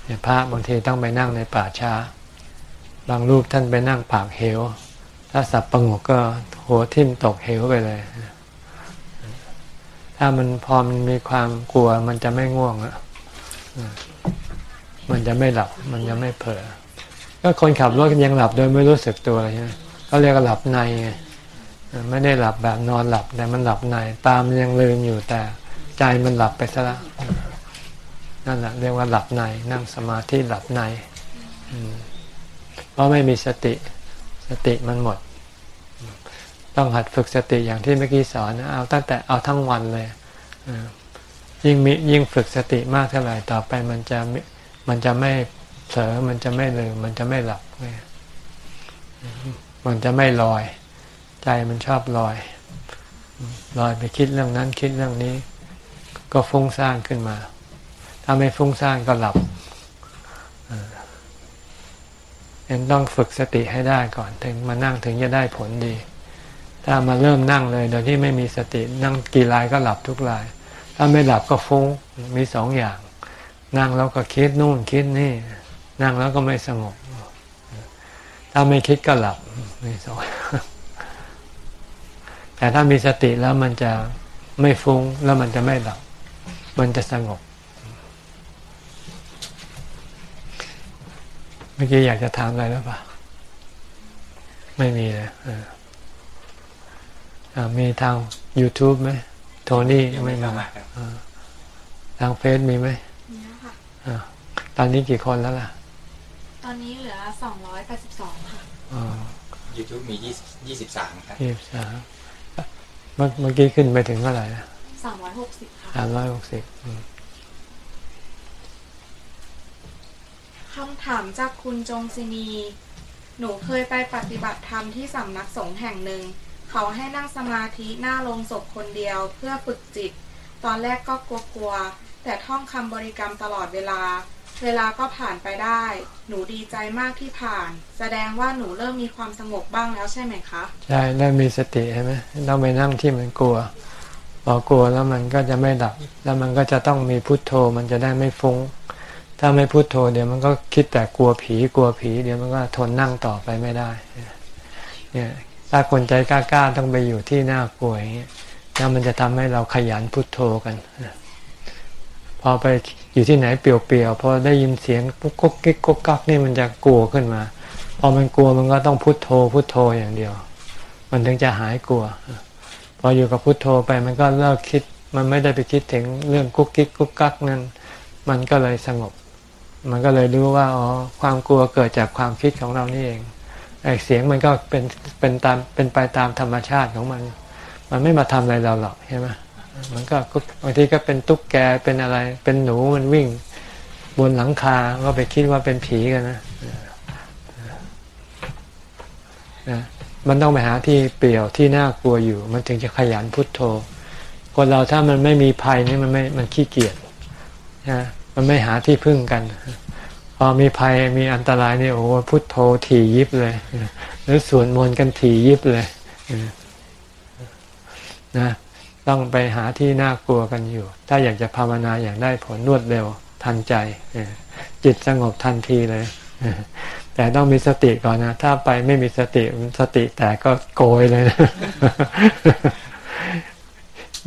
เนี่ยพระบางทีต้องไปนั่งในป่าช้า บางรูปท่านไปนั่งปากเหว ถ้าสับประงกก็หัวทิ่มตกเหวไปเลย ถ้ามันพอมันมีความกลัว มันจะไม่ง่วงอะมันจะไม่หลับ มันจะไม่เผลอก็คนขับรถยังหลับโดยไม่รู้สึกตัวใช่ไหมเขาเรียกหลับในไงไม่ได้หลับแบบนอนหลับแต่มันหลับในตามยังลืมอยู่แต่ ใจมันหลับไปซะล้วนั่นแหละเรียกว่าหลับในนั่งสมาธิหลับในเพราะไม่มีสติสติมันหมด ต้องหัดฝึกสติอย่างที่เมื่อกี้สอนนะเอาตั้งแต่เอาทั้งวันเลยยิ่งมียิ่งฝึกสติมากเท่าไหร่ต่อไปมันจะม่มันจะไม่เผลอมันจะไม่ลืมมันจะไม่หลับมันจะไม่ลอย ใจมันชอบลอยลอยไปคิดเรื่องนั้นคิดเรื่องนี้ ก็ฟุ้งซ่านขึ้นมา ถ้าไม่ฟุ้งซ่านก็หลับเออยังต้องฝึกสติให้ได้ก่อน ถึงมานั่งถึงจะได้ผลดี ถ้ามาเริ่มนั่งเลย โดยที่ไม่มีสตินั่งกี่รายก็หลับทุกราย ถ้าไม่หลับก็ฟุ้งมีสองอย่าง นั่งแล้วก็คิดนู่นคิดนี่ นั่งแล้วก็ไม่สงบ ถ้าไม่คิดก็หลับมีสองแต่ถ้ามีสติแล้วมันจะไม่ฟุ้งแล้วมันจะไม่หลับ มันจะสงบ เมื่อกี้อยากจะถามอะไรหรือเปล่า ไม่มีเลยเอออ่ามีทาง YouTube ไหมโทนี่ไม่มามาครับอ่าทางเฟซมีไหมเนี้ยค่ะอ่าตอนนี้กี่คนแล้วล่ะ ตอนนี้เหลือ282ค่ะอ๋อ YouTube มียี่ยี่สิบสามครับยี่สิบสามเมื่อเมื่อกี้ขึ้นไปถึงเท่าไหร่นะ360ค่ะสามร้อยหกสิบคำถามจากคุณจงศินี หนูเคยไปปฏิบัติธรรมที่สำนักสงฆ์แห่งหนึ่ง เขาให้นั่งสมาธิหน้าโลงศพคนเดียวเพื่อฝึกจิต ตอนแรกก็กลัวๆ แต่ท่องคำบริกรรมตลอดเวลา เวลาก็ผ่านไปได้ หนูดีใจมากที่ผ่าน แสดงว่าหนูเริ่มมีความสงบบ้างแล้วใช่ไหมคะ ใช่แล้วมีสติใช่ไหมต้องไปนั่งที่มันกลัว พอกลัวแล้วมันก็จะไม่ดับ แล้วมันก็จะต้องมีพุทโธมันจะได้ไม่ฟุง้ง ถ้าไม่พุทโธเดี๋ยวมันก็คิดแต่กลัวผีกลัวผี เดี๋ยวมันก็ทนนั่งต่อไปไม่ได้ เนี่ยถ้าคนใจกล้าๆต้องไปอยู่ที่น่ากลัวอย่างเงี้ยแล้วมันจะทำให้เราขยันพุทโธกันพอไปอยู่ที่ไหนเปลี่ยวๆพอได้ยินเสียงกุ๊กกุ๊กกิ๊กกุ๊กกักนี่มันจะกลัวขึ้นมา พอมันกลัวมันก็ต้องพุทโธพุทโธอย่างเดียว มันถึงจะหายกลัว พออยู่กับพุทโธไปมันก็เลิกคิด มันไม่ได้ไปคิดถึงเรื่องกุ๊กกิ๊กกุ๊กกักนั้น มันก็เลยสงบ มันก็เลยรู้ว่าอ๋อความกลัวเกิดจากความคิดของเรานี่เองไอ้เสียงมันก็เป็นเป็นตามเป็นไปตามธรรมชาติของมัน มันไม่มาทำอะไรเราหรอกใช่ไหมมันก็บางทีก็เป็นตุ๊กแกเป็นอะไร เป็นหนูมันวิ่ง บนหลังคาก็ไปคิดว่าเป็นผีกันนะนะ มันต้องไปหาที่เปลี่ยวที่น่ากลัวอยู่ มันถึงจะขยันพุทโธ คนเราถ้ามันไม่มีภัยนี่มันไม่มันขี้เกียจนะมันไม่หาที่พึ่งกัน พอมีภัยมีอันตรายนี่โอ้พุทโธถี่ยิบเลยหรือสวดมนต์กันถี่ยิบเลยนะต้องไปหาที่น่ากลัวกันอยู่ ถ้าอยากจะภาวนาอย่างได้ผลรวดเร็วทันใจจิตสงบทันทีเลย แต่ต้องมีสติก่อนนะ ถ้าไปไม่มีสติสติแต่ก็โกยเลยนะ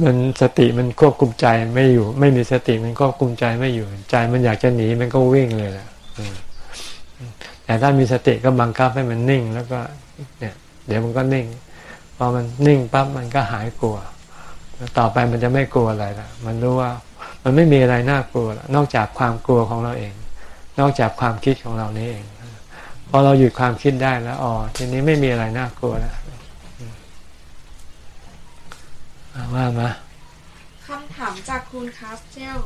มันสติมันควบคุมใจไม่อยู่ ไม่มีสติมันควบคุมใจไม่อยู่ ใจมันอยากจะหนีมันก็วิ่งเลยแหละแต่ถ้ามีสติก็บังคับให้มันนิ่ง แล้วก็เนี่ย เดี๋ยวมันก็นิ่งพอมันนิ่งปั๊บมันก็หายกลัวต่อไปมันจะไม่กลัวอะไรละมันรู้ว่า มันไม่มีอะไรน่ากลัวละนอกจากความกลัวของเราเอง นอกจากความคิดของเรานี่เอง พอเราหยุดความคิดได้แล้วอ๋อทีนี้ไม่มีอะไรน่ากลัวแล้วว่ามาคำถามจากคุณคาสเทล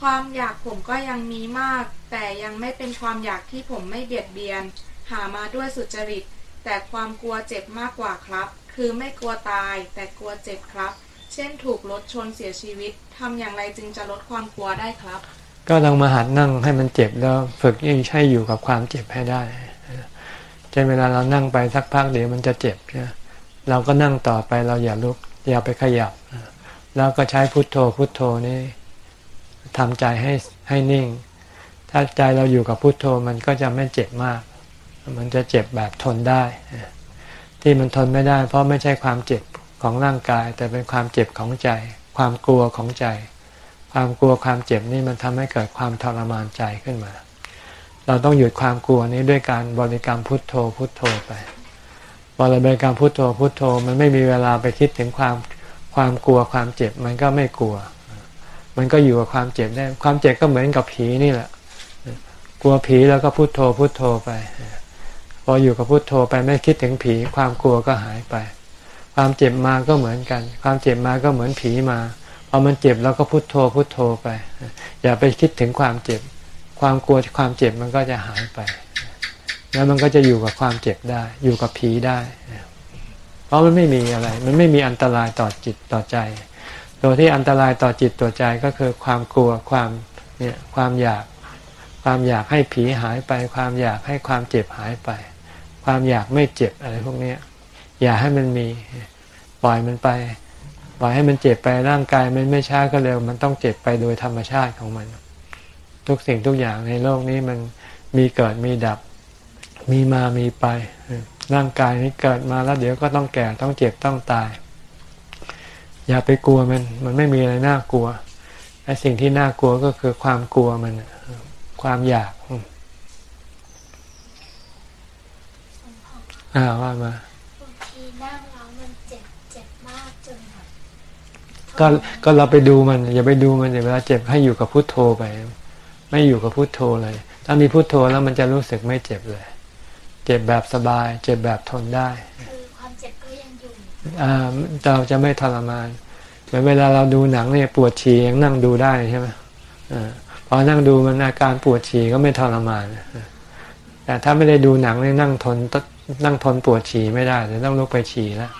ความอยากผมก็ยังมีมาก แต่ยังไม่เป็นความอยากที่ผมไม่เบียดเบียน หามาด้วยสุจริต แต่ความกลัวเจ็บมากกว่าครับ คือไม่กลัวตาย แต่กลัวเจ็บครับ เช่นถูกรถชนเสียชีวิตทำอย่างไรจึงจะลดความกลัวได้ครับ ก็ต้องมาหัดนั่งให้มันเจ็บแล้วฝึกยิ่งให้อยู่กับความเจ็บให้ได้เช่นเวลาเรานั่งไปสักพักเดี๋ยวมันจะเจ็บนะเราก็นั่งต่อไปเราอย่าลุกอย่าไปขยับ แล้วก็ใช้พุทโธพุทโธนี่ทำใจให้ให้นิ่ง ถ้าใจเราอยู่กับพุทโธมันก็จะไม่เจ็บมาก มันจะเจ็บแบบทนได้ ที่มันทนไม่ได้ เพราะไม่ใช่ความเจ็บของร่างกาย แต่เป็นความเจ็บของใจ ความกลัวของใจ ความกลัวความเจ็บนี่มันทำให้เกิดความทรมานใจขึ้นมา เราต้องหยุดความกลัวนี้ด้วยการบริกรรมพุทโธพุทโธไปพอเราบริกรรมพุทโธพุทโธมันไม่มีเวลาไปคิดถึงความความกลัวความเจ็บมันก็ไม่กลัว มันก็อยู่กับความเจ็บได้ ความเจ็บก็เหมือนกับผีนี่แหละ กลัวผีแล้วก็พุทโธพุทโธไป พออยู่กับพุทโธไปไม่คิดถึงผี ความกลัวก็หายไป ความเจ็บมาก็เหมือนกัน ความเจ็บมาก็เหมือนผีมา พอมันเจ็บแล้วก็พุโทโธพุโทโธไป อย่าไปคิดถึงความเจ็บ ความกลัวความเจ็บมันก็จะหายไป แล้วมันก็จะอยู่กับความเจ็บได้ อยู่กับผีได้ เพราะมันไม่มีอะไร มันไม่มีอันตรายต่อจิตต่อใจ ตัวที่อันตรายต่อจิตต่อใจก็คือความกลัวความเนี่ยความอยากความอยากให้ผีหายไป ความอยากให้ความเจ็บหายไป ความอยากไม่เจ็บอะไรพวกนี้อย่าให้มันมี ปล่อยมันไป ล่อยให้มันเจ็บไปร่างกายมันไม่ช้าก็เร็ว มันต้องเจ็บไปโดยธรรมชาติของมัน ทุกสิ่งทุกอย่างในโลกนี้มันมีเกิดมีดับ มีมามีไป ร่างกายนี้เกิดมาแล้วเดี๋ยวก็ต้องแก่ต้องเจ็บต้องตาย อย่าไปกลัวมันมันไม่มีอะไรน่ากลัวไอ้สิ่งที่น่ากลัวก็คือความกลัวมันความอยากอ่าว่ามา บางทีนั่งแล้วมันเจ็บเจ็บมากจนแบบ ก็ก็เราไปดูมัน อย่าไปดูมันเดี๋ยวเวลาเจ็บให้อยู่กับพุทโธไป ไม่อยู่กับพุทโธเลย ถ้ามีพุทโธแล้วมันจะรู้สึกไม่เจ็บเลย เจ็บแบบสบาย เจ็บแบบทนได้คือความเจ็บก็ยังอยู่อ่าเราจะไม่ทรมานเหมือนเวลาเราดูหนังเนี่ยปวดฉี่ยังนั่งดูได้ใช่ไหมอ่าพออนั่งดูมันอาการปวดฉี่ก็ไม่ทรมานแต่ถ้าไม่ได้ดูหนังเนี่ยนั่งทนนั่งทนปวดฉี่ไม่ได้เลยต้องลุกไปฉี่แล้ว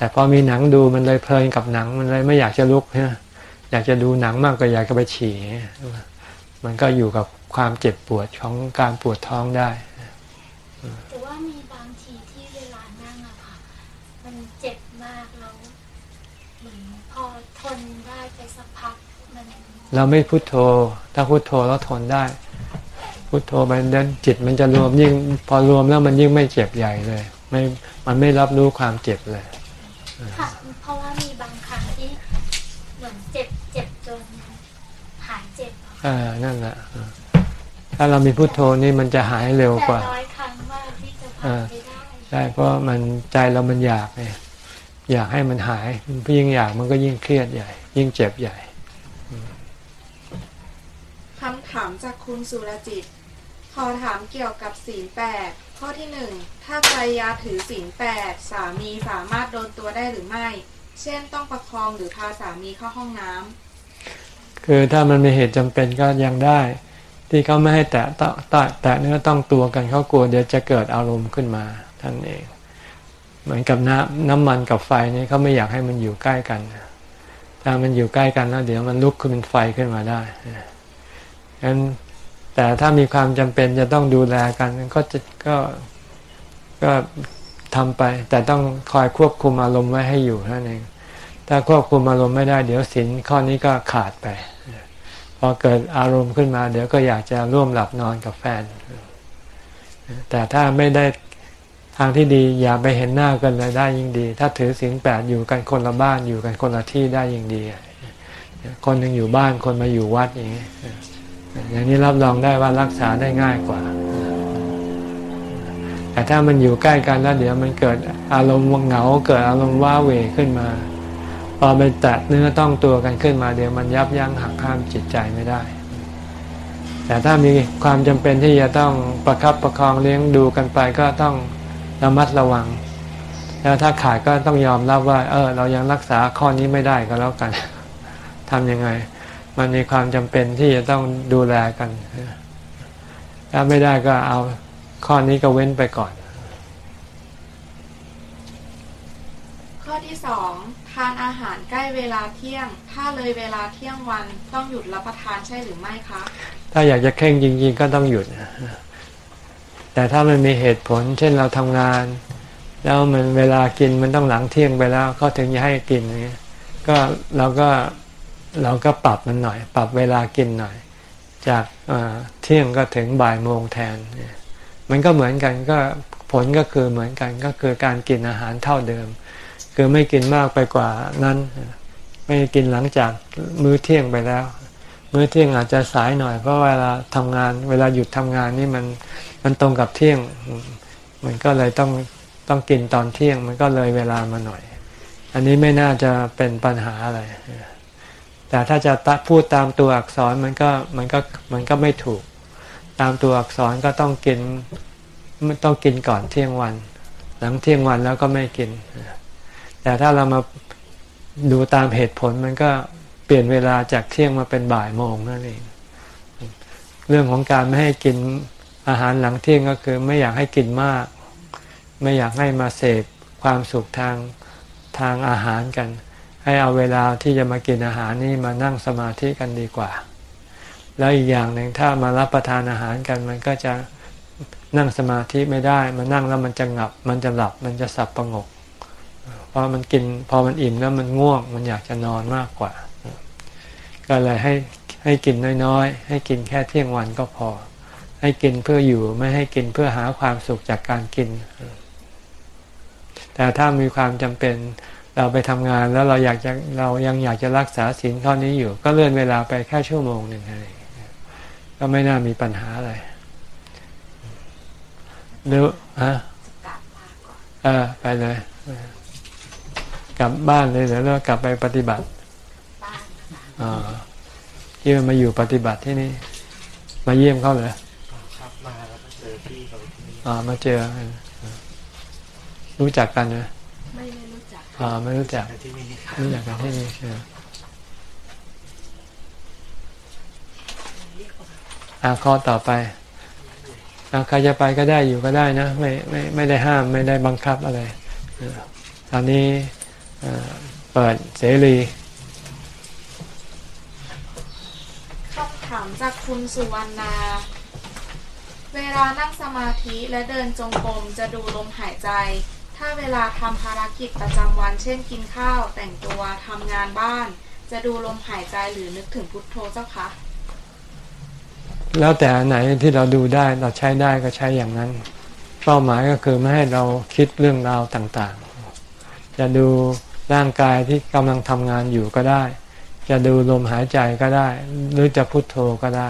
แต่พอมีหนังดูมันเลยเพลินกับหนังมันเลยไม่อยากจะลุกเนี่ยอยากจะดูหนังมากก็อยากจะไปฉี่มันก็อยู่กับความเจ็บปวดของการปวดท้องได้แต่ว่ามีบางทีที่เวลานั่งอะค่ะ มันเจ็บมากแล้วเหมือนพอทนได้ไปสักพักมันเราไม่พุโทโธ ถ้าพุโทโธแล้วทนได้ พุโทโธไปเดินจิตมันจะรวมยิ่ง พอรวมแล้วมันยิ่งไม่เจ็บใหญ่เลย ไม่มันไม่รับรู้ความเจ็บเลย ค่ะ เพราะว่ามีบางครั้งที่เหมือนเจ็บเจ็บจนหายเจ็บอะเออนั่นแหละเออถ้าเรามีพุโทโธนี่มันจะหายเร็วแต่กว่าน้อยครั้งมากที่จะผ่านไปได้ใช่เพราะมันใจเรามันอยากไงอยากให้มันหายยิ่งอยากมันก็ยิ่งเครียดใหญ่ ยิ่งเจ็บใหญ่คำถามจากคุณสุรจิตข อถามเกี่ยวกับศีลแปดข้อที่หนึ่งถ้าภรรยาถือศีลแปดสามีสามารถโดนตัวได้หรือไม่ เช่นต้องประคองหรือพาสามีเข้าห้องน้ำคือถ้ามันมีเหตุจำเป็นก็ยังได้ ที่เขาไม่ให้แตะตะแตะแตะเนื้อต้องตัวกันเขากลัวเดี๋ยวจะเกิดอารมณ์ขึ้นมาท่านเอง เหมือนกับน้ำน้ำมันกับไฟนี่เขาไม่อยากให้มันอยู่ใกล้กันถ้ามันอยู่ใกล้กันแล้วเดี๋ยวมันลุกขึ้นเป็นไฟขึ้นมาได้ฉะนั้น แต่ถ้ามีความจำเป็นจะต้องดูแลกันก็จะก็ก็ทำไป แต่ต้องคอยควบคุมอารมณ์ไว้ให้อยู่นั่นเองถ้าควบคุมอารมณ์ไม่ได้เดี๋ยวสินข้อนี้ก็ขาดไป พอเกิดอารมณ์ขึ้นมา เดี๋ยวก็อยากจะร่วมหลับนอนกับแฟน แต่ถ้าไม่ได้ทางที่ดีอย่าไปเห็นหน้ากันเลยได้ยิ่งดี ถ้าถือศีลแปดอยู่กันคนละบ้านอยู่กันคนละที่ได้ยิ่งดี คนหนึ่งอยู่บ้านคนมาอยู่วัดอย่างนี้ อย่างนี้รับรองได้ว่ารักษาได้ง่ายกว่า แต่ถ้ามันอยู่ใกล้กันแล้วเดี๋ยวมันเกิดอารมณ์เหงาเกิดอารมณ์ว้าเหวขึ้นมา พอไปแตะเนื้อต้องตัวกันขึ้นมา เดี๋ยวมันยับยั้งหักห้ามจิตใจไม่ได้ แต่ถ้ามีความจำเป็นที่จะต้องประครับประคองเลี้ยงดูกันไปก็ต้องระมัดระวัง แล้วถ้าขาดก็ต้องยอมรับว่า เออ เรายังรักษาข้อนี้ไม่ได้ก็แล้วกันทำยังไง มันมีความจำเป็นที่จะต้องดูแลกัน ถ้าไม่ได้ก็เอาข้อนี้ก็เว้นไปก่อน ข้อที่สองทานอาหารใกล้เวลาเที่ยง ถ้าเลยเวลาเที่ยงวันต้องหยุดรับประทานใช่หรือไม่คะ ถ้าอยากจะเคร่งจริง ๆ ก็ต้องหยุด แต่ถ้ามันมีเหตุผล เช่นเราทำงาน แล้วมันเวลากินมันต้องหลังเที่ยงไปแล้วเขาถึงจะให้กินอย่างเงี้ยก็เราก็ เราก็ปรับมันหน่อย ปรับเวลากินหน่อย จากเที่ยงก็ถึงบ่ายโมงแทนเนี่ยมันก็เหมือนกันก็ผลก็คือเหมือนกันก็คือการกินอาหารเท่าเดิม คือไม่กินมากไปกว่านั้น ไม่กินหลังจากมื้อเที่ยงไปแล้ว มื้อเที่ยงอาจจะสายหน่อยเพราะเวลาทำงาน เวลาหยุดทำงานนี่มันมันตรงกับเที่ยง มันก็เลยต้องต้องกินตอนเที่ยง มันก็เลยเวลามาหน่อย อันนี้ไม่น่าจะเป็นปัญหาอะไร แต่ถ้าจะพูดตามตัวอักษรมันก็มันก็มันก็ไม่ถูก ตามตัวอักษรก็ต้องกินต้องกินก่อนเที่ยงวัน หลังเที่ยงวันแล้วก็ไม่กิน แต่ถ้าเรามาดูตามเหตุผลมันก็เปลี่ยนเวลาจากเที่ยงมาเป็นบ่ายโมงนั่นเอง เรื่องของการไม่ให้กินอาหารหลังเที่ยงก็คือไม่อยากให้กินมาก ไม่อยากให้มาเสพความสุขทางทางอาหารกัน ให้เอาเวลาที่จะมากินอาหารนี่มานั่งสมาธิกันดีกว่า แล้วอีกอย่างหนึ่งถ้ามารับประทานอาหารกันมันก็จะนั่งสมาธิไม่ได้ มันนั่งแล้วมันจะงับ มันจะหลับ มันจะสับประงก เพอมันกินพอมันอิ่มแล้วมันง่วง มันอยากจะนอนมากกว่า ก็เลยให้ให้กินน้อยๆ ให้กินแค่เที่ยงวันก็พอ ให้กินเพื่ออยู่ไม่ให้กินเพื่อหาความสุขจากการกิน แต่ถ้ามีความจำเป็น เราไปทำงานแล้วเราอยากจะเรายังอยากจะรักษาศีลข้อนี้อยู่ ก็เลื่อนเวลาไปแค่ชั่วโมงหนึ่งอะไรก็ไม่น่ามีปัญหาอะไรหรือฮะเออไปเลยกลับบ้านเลยเดี๋ยวเรากลับไปปฏิบัติอ๋อที่มันมาอยู่ปฏิบัติที่นี่ มาเยี่ยมเขาเหรอครับมาแล้วก็เจอพี่เขาที่นี่อ๋อมาเจอกันรู้จักกันนะไม่ไม่รู้จัก อ๋อไม่รู้จักแต่รู้จักกันที่นี่ใช่อ่าข้อต่อไปอาใครจะไปก็ได้อยู่ก็ได้นะ ไม่ไม่ไม่ได้ห้ามไม่ได้บังคับอะไรออตอนนี้อ่อเปิดเสรีคำถามจากคุณสุวรรณา เวลานั่งสมาธิและเดินจงกรมจะดูลมหายใจ ถ้าเวลาทำภารกิจประจำวัน เช่นกินข้าว แต่งตัวทำงานบ้าน จะดูลมหายใจหรือนึกถึงพุทโธเจ้าคะแล้วแต่ไหนที่เราดูได้เราใช้ได้ก็ใช้อย่างนั้น เป้าหมายก็คือไม่ให้เราคิดเรื่องราวต่างๆ จะดูร่างกายที่กำลังทำงานอยู่ก็ได้ จะดูลมหายใจก็ได้ หรือจะพุโทโธก็ได้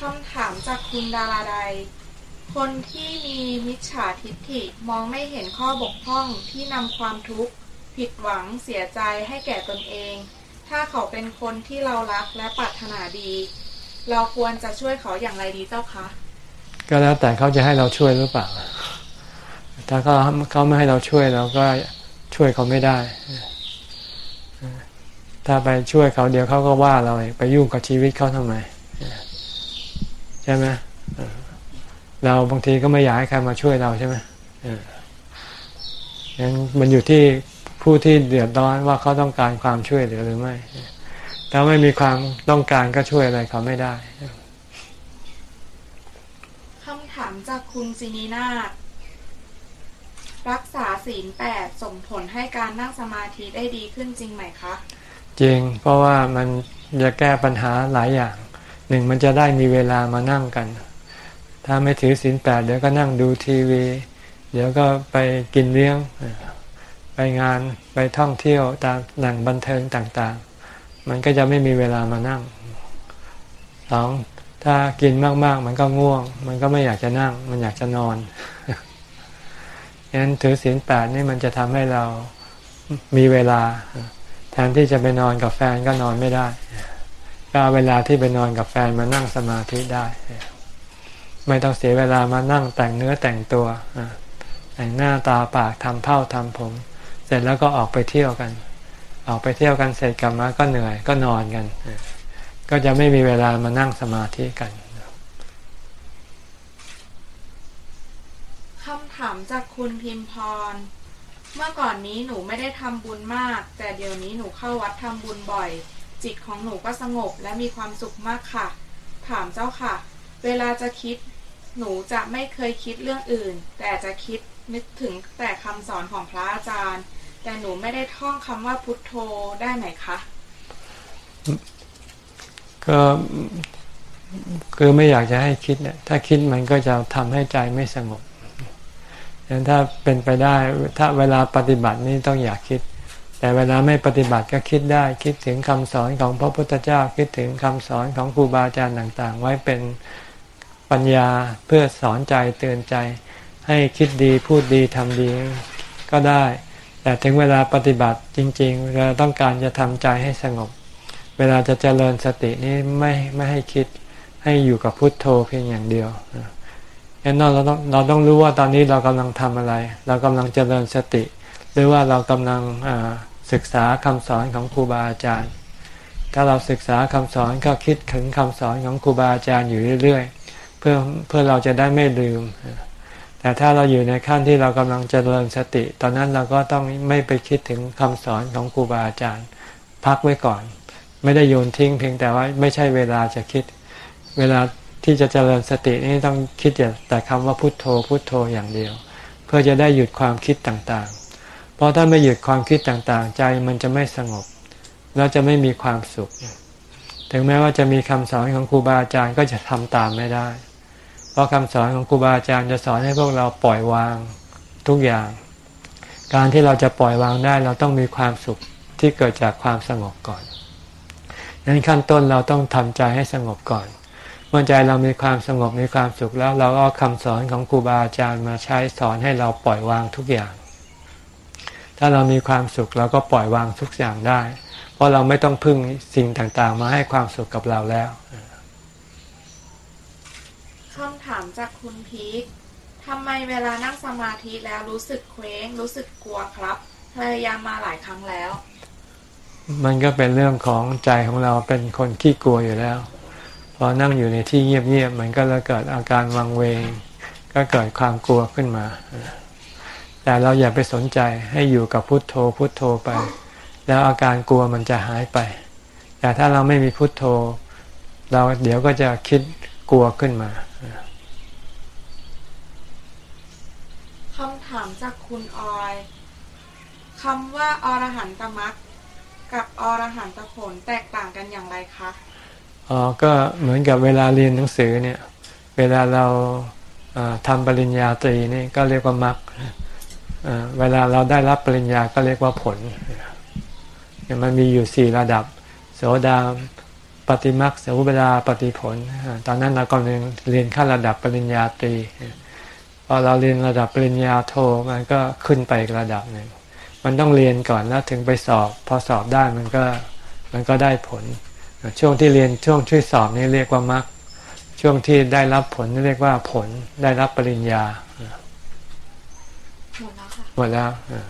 คำถามจากคุณดาราใด คนที่มีมิจฉาทิฏฐิมองไม่เห็นข้อบกพร่องที่นำความทุกข์ ผิดหวังเสียใจให้แก่ตนเอง ถ้าเขาเป็นคนที่เรารักและปรารถนาดี เราควรจะช่วยเขาอย่างไรดีเจ้าคะ ก็แล้วแต่เขาจะให้เราช่วยหรือเปล่า ถ้าเขาเขาไม่ให้เราช่วยเราก็ช่วยเขาไม่ได้ ถ้าไปช่วยเขาเดี๋ยวเขาก็ว่าเราไปยุ่งกับชีวิตเขาทำไม ช่ไหมเออเราบางทีก็ไม่อยากให้ใครมาช่วยเราใช่ไหมเอองั้นมันอยู่ที่ผู้ที่เดือดร้อนว่าเขาต้องการความช่วยเหลือหรือไม่ ถ้าไม่มีความต้องการก็ช่วยอะไรเขาไม่ได้คำถามจากคุณซินีนาฏรักษาศีลแปดส่งผลให้การนั่งสมาธิได้ดีขึ้นจริงไหมคะ จริง เพราะว่ามันจะแก้ปัญหาหลายอย่าง หนึ่งมันจะได้มีเวลามานั่งกัน ถ้าไม่ถือศีลแปดเดี๋ยวก็นั่งดูทีวี เดี๋ยวก็ไปกินเลี้ยง ไปงานไปท่องเที่ยวตามแหล่งบันเทิงต่างๆ มันก็จะไม่มีเวลามานั่งสองถ้ากินมากๆ มันก็ง่วง มันก็ไม่อยากจะนั่ง มันอยากจะนอนงั้นถือศีลแปดนี่มันจะทำให้เรามีเวลา แทนที่จะไปนอนกับแฟนก็นอนไม่ได้ ก็เวลาที่ไปนอนกับแฟนมานั่งสมาธิได้ ไม่ต้องเสียเวลามานั่งแต่งเนื้อแต่งตัวแต่งหน้าตาปากทำเผ้าทำผม เสร็จแล้วก็ออกไปเที่ยวกัน ออกไปเที่ยวกันเสร็จกลับมาก็เหนื่อยก็นอนกัน ก็จะไม่มีเวลามานั่งสมาธิกันคำถามจากคุณพิมพรเมื่อก่อนนี้หนูไม่ได้ทำบุญมาก แต่เดี๋ยวนี้หนูเข้าวัดทำบุญบ่อย จิตของหนูก็สงบและมีความสุขมากค่ะ ถามเจ้าค่ะ เวลาจะคิด หนูจะไม่เคยคิดเรื่องอื่น แต่จะคิดนึกถึงแต่คำสอนของพระอาจารย์ แต่หนูไม่ได้ท่องคำว่าพุทโธได้ไหมคะ ก็คือไม่อยากจะให้คิดเนี่ย ถ้าคิดมันก็จะทำให้ใจไม่สงบดังนั้นถ้าเป็นไปได้ ถ้าเวลาปฏิบัตินี่ต้องอยากคิด แต่เวลาไม่ปฏิบัติก็คิดได้ คิดถึงคำสอนของพระพุทธเจ้า คิดถึงคำสอนของครูบาอาจารย์ต่าง ๆ ไว้เป็นปัญญาเพื่อสอนใจเตือนใจ ให้คิดดีพูดดีทำดีก็ได้ แต่ถึงเวลาปฏิบัติจริงๆเราต้องการจะทำใจให้สงบ เวลาจะเจริญสตินี่ไม่ไม่ให้คิดให้อยู่กับพุทโธเพียงอย่างเดียวงั้นเราต้องเราต้องรู้ว่าตอนนี้เรากำลังทำอะไร เรากำลังเจริญสติ หรือว่าเรากำลัง ศึกษาคำสอนของครูบาอาจารย์ ถ้าเราศึกษาคำสอนก็คิดถึงคำสอนของครูบาอาจารย์อยู่เรื่อยๆ เพื่อเพื่อเราจะได้ไม่ลืม แต่ถ้าเราอยู่ในขั้นที่เรากำลังเจริญสติ ตอนนั้นเราก็ต้องไม่ไปคิดถึงคำสอนของครูบาอาจารย์ พักไว้ก่อน ไม่ได้โยนทิ้งเพียงแต่ว่าไม่ใช่เวลาจะคิด เวลาที่จะเจริญสตินี่ต้องคิดแต่คำว่าพุทโธพุทโธอย่างเดียว เพื่อจะได้หยุดความคิดต่าง เพราะถ้าไม่หยุดความคิดต่างๆ ใจมันจะไม่สงบ แล้วจะไม่มีความสุข ถึงแม้ว่าจะมีคำสอนของครูบาอาจารย์ก็จะทำตามไม่ได้ เพราะคำสอนของครูบาอาจารย์จะสอนให้พวกเราปล่อยวางทุกอย่าง การที่เราจะปล่อยวางได้เราต้องมีความสุขที่เกิดจากความสงบก่อนนั้นขั้นต้นเราต้องทำใจให้สงบก่อน เมื่อใจเรามีความสงบมีความสุขแล้วเราก็เอาคำสอนของครูบาอาจารย์มาใช้สอนให้เราปล่อยวางทุกอย่าง ถ้าเรามีความสุขเราก็ปล่อยวางทุกอย่างได้ เพราะเราไม่ต้องพึ่งสิ่งต่างๆ มาให้ความสุขกับเราแล้วคำถามจากคุณพีคทำไมเวลานั่งสมาธิแล้วรู้สึกเคว้ง รู้สึกกลัวครับพยายามมาหลายครั้งแล้ว มันก็เป็นเรื่องของใจของเราเป็นคนขี้กลัวอยู่แล้ว พอนั่งอยู่ในที่เงียบๆมันก็จะเกิดอาการวังเวง ก็เกิดความกลัวขึ้นมา แต่เราอย่าไปสนใจให้อยู่กับพุทโธพุทโธไป แล้วอาการกลัวมันจะหายไป แต่ถ้าเราไม่มีพุทโธ เราเดี๋ยวก็จะคิดกลัวขึ้นมาคำถามจากคุณออยคำว่าอรหันตมรรคกับอรหันตผลแตกต่างกันอย่างไรคะอ๋อก็เหมือนกับเวลาเรียนหนังสือเนี่ย เวลาเราเอ่อทำปริญญาตรีนี่ก็เรียกว่ามรรค เวลาเราได้รับปริญญาก็เรียกว่าผล มันมีอยู่สี่ระดับ โสดาปฏิมรรคโสดาปฏิผล ตอนนั้นเรากำลังเรียนขั้นระดับปริญญาตรี พอเราเรียนระดับปริญญาโทมันก็ขึ้นไปอีกระดับหนึ่ง มันต้องเรียนก่อนแล้วถึงไปสอบ พอสอบได้มันก็มันก็ได้ผล ช่วงที่เรียนช่วงช่วยสอบนี่เรียกว่ามรรคช่วงที่ได้รับผลนี่เรียกว่าผลได้รับปริญญา หมดแล้วค่ะหมดแล้วอ่า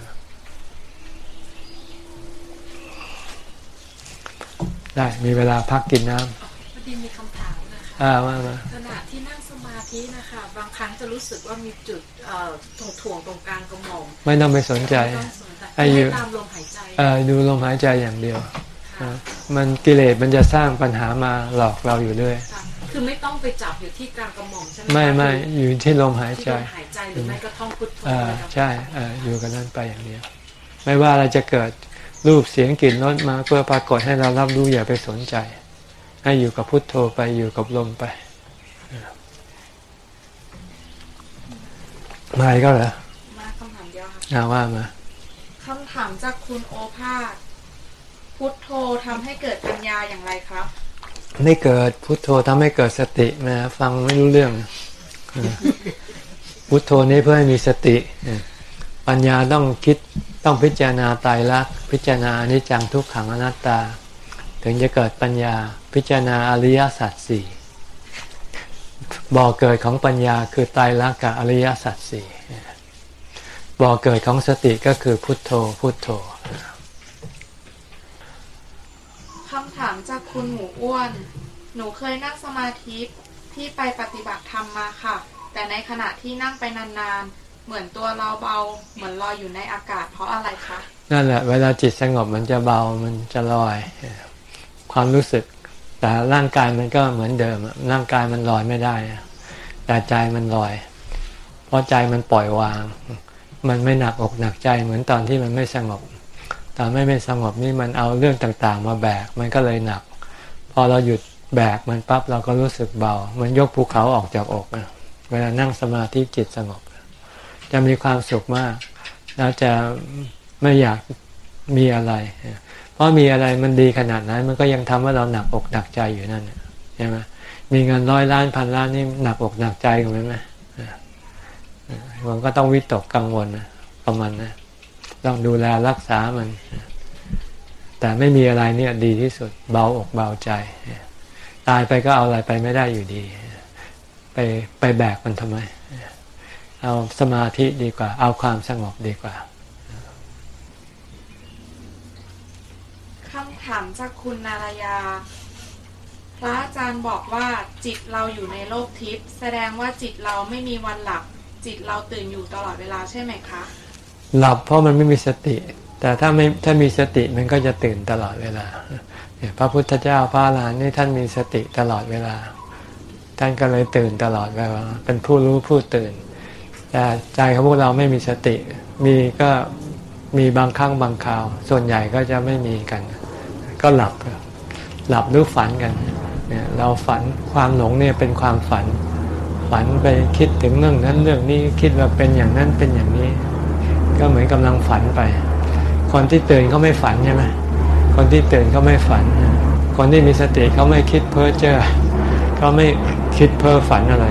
ได้มีเวลาพักกินน้พอดีมีคำถามนะคะำอ่ามามาขณะที่นั่งสมาธินะคะ บางครั้งจะรู้สึกว่ามีจุดเอ่อถ่วงถ่วงๆตรงกลางกระหม่อมไม่ต้องไปสนใจไม่ต้องสนใจให้อยู่ให้ตามลมหายใจเอ่อดูลมหายใจอย่างเดียวอ่ามันกิเลสมันจะสร้างปัญหามาหลอกเราอยู่เรื่อย ค่ะคือไม่ต้องไปจับอยู่ที่กลางกระหม่อมใช่ไหมคะไม่ไม่คืออยู่ที่ลมหายที่ใจลมหายใจหรือไม่ก็ท่องพุทโธอ่าเลยครับใช่อ่าอยู่กันนั้นไปอย่างเดียวไม่ว่าอะไรจะเกิดรูปเสียงกลิ่นรสมาเพื่อปรากฏให้เรารับรู้อย่าไปสนใจ ให้อยู่กับพุทโธไปอยู่กับลมไปมาอีกก็เหรอมาคำถามเดียวค่ะอาว่ามาคำถามจากคุณโอภาสพุทโธทำให้เกิดปัญญาอย่างไรครับ ไม่เกิดพุทโธทำให้เกิดสตินะฟังไม่รู้เรื่องเออพุทโธนี้เพื่อให้มีสติเออปัญญาต้องคิดต้องพิจารณาตายรักษณ์พิจารณาอนิจจังทุกขังอนัตตา ถึงจะเกิดปัญญาพิจารณาอริยสัจสี่บ่อเกิดของปัญญาคือตายรักษณ์กับอริยสัจสี่บ่อเกิดของสติก็คือพุทโธพุทโธ คำ ถามจากคุณหมูอ้วน หนูเคยนั่งสมาธิที่ไปปฏิบัติธรรมมาค่ะ แต่ในขณะที่นั่งไปนานๆ เหมือนตัวเราเบา เหมือนลอยอยู่ในอากาศเพราะอะไรคะ นั่นแหละ เวลาจิตสงบมันจะเบา มันจะลอย ความรู้สึก แต่ร่างกายมันก็เหมือนเดิม ร่างกายมันลอยไม่ได้ แต่ใจมันลอย เพราะใจมันปล่อยวาง มันไม่หนักอกหนักใจเหมือนตอนที่มันไม่สงบ ไม่ไม่สงบนี่มันเอาเรื่องต่างๆ มาแบกมันก็เลยหนัก พอเราหยุดแบกมันปั๊บเราก็รู้สึกเบามือนยกภูเขาออกจากอกเวลานั่งสมาธิจิตสงบ จะมีความสุขมากแล้วจะไม่อยากมีอะไร เพราะมีอะไรมันดีขนาดนั้นมันก็ยังทำให้เราหนักอกหนักใจอยู่นั่นใช่ไหมมีเงินร้อยล้านพันล้านนี่หนักอกหนักใจกันไหมไหมอ่าอ่ามันก็ต้องวิตกกังวลนะประมาณนะ ต้องดูแลรักษามัน แต่ไม่มีอะไรเนี่ยดีที่สุดเบาอกเบาใจ ตายไปก็เอาอะไรไปไม่ได้อยู่ดี ไปไปแบกมันทำไม เอาสมาธิดีกว่า เอาความสงบดีกว่าคำถามจากคุณนารยาพระอาจารย์บอกว่าจิตเราอยู่ในโลกทิพย์แสดงว่าจิตเราไม่มีวันหลับ จิตเราตื่นอยู่ตลอดเวลาใช่ไหมคะ หลับเพราะมันไม่มีสติ แต่ถ้าไม่ถ้ามีสติมันก็จะตื่นตลอดเวลาเนี่ยพระพุทธเจ้าพระอรหันต์นี่ท่านมีสติตลอดเวลา ท่านก็เลยตื่นตลอดเวลาเป็นผู้รู้ผู้ตื่น แต่ใจของพวกเราไม่มีสติ มีก็มีบางครั้งบางคราว ส่วนใหญ่ก็จะไม่มีกัน ก็หลับหลับหรือฝันกันเนี่ยเราฝันความหลงเนี่ยเป็นความฝัน ฝันไปคิดถึงเรื่องนั้นเรื่องนี้คิดว่าเป็นอย่างนั้นเป็นอย่างนี้ ก็เหมือนกำลังฝันไป คนที่ตื่นเขาไม่ฝันใช่ไหมคนที่ตื่นเขาไม่ฝัน คนที่มีสติเขาไม่คิดเพ้อเจ้อเขาไม่คิดเพ้อฝันอะไร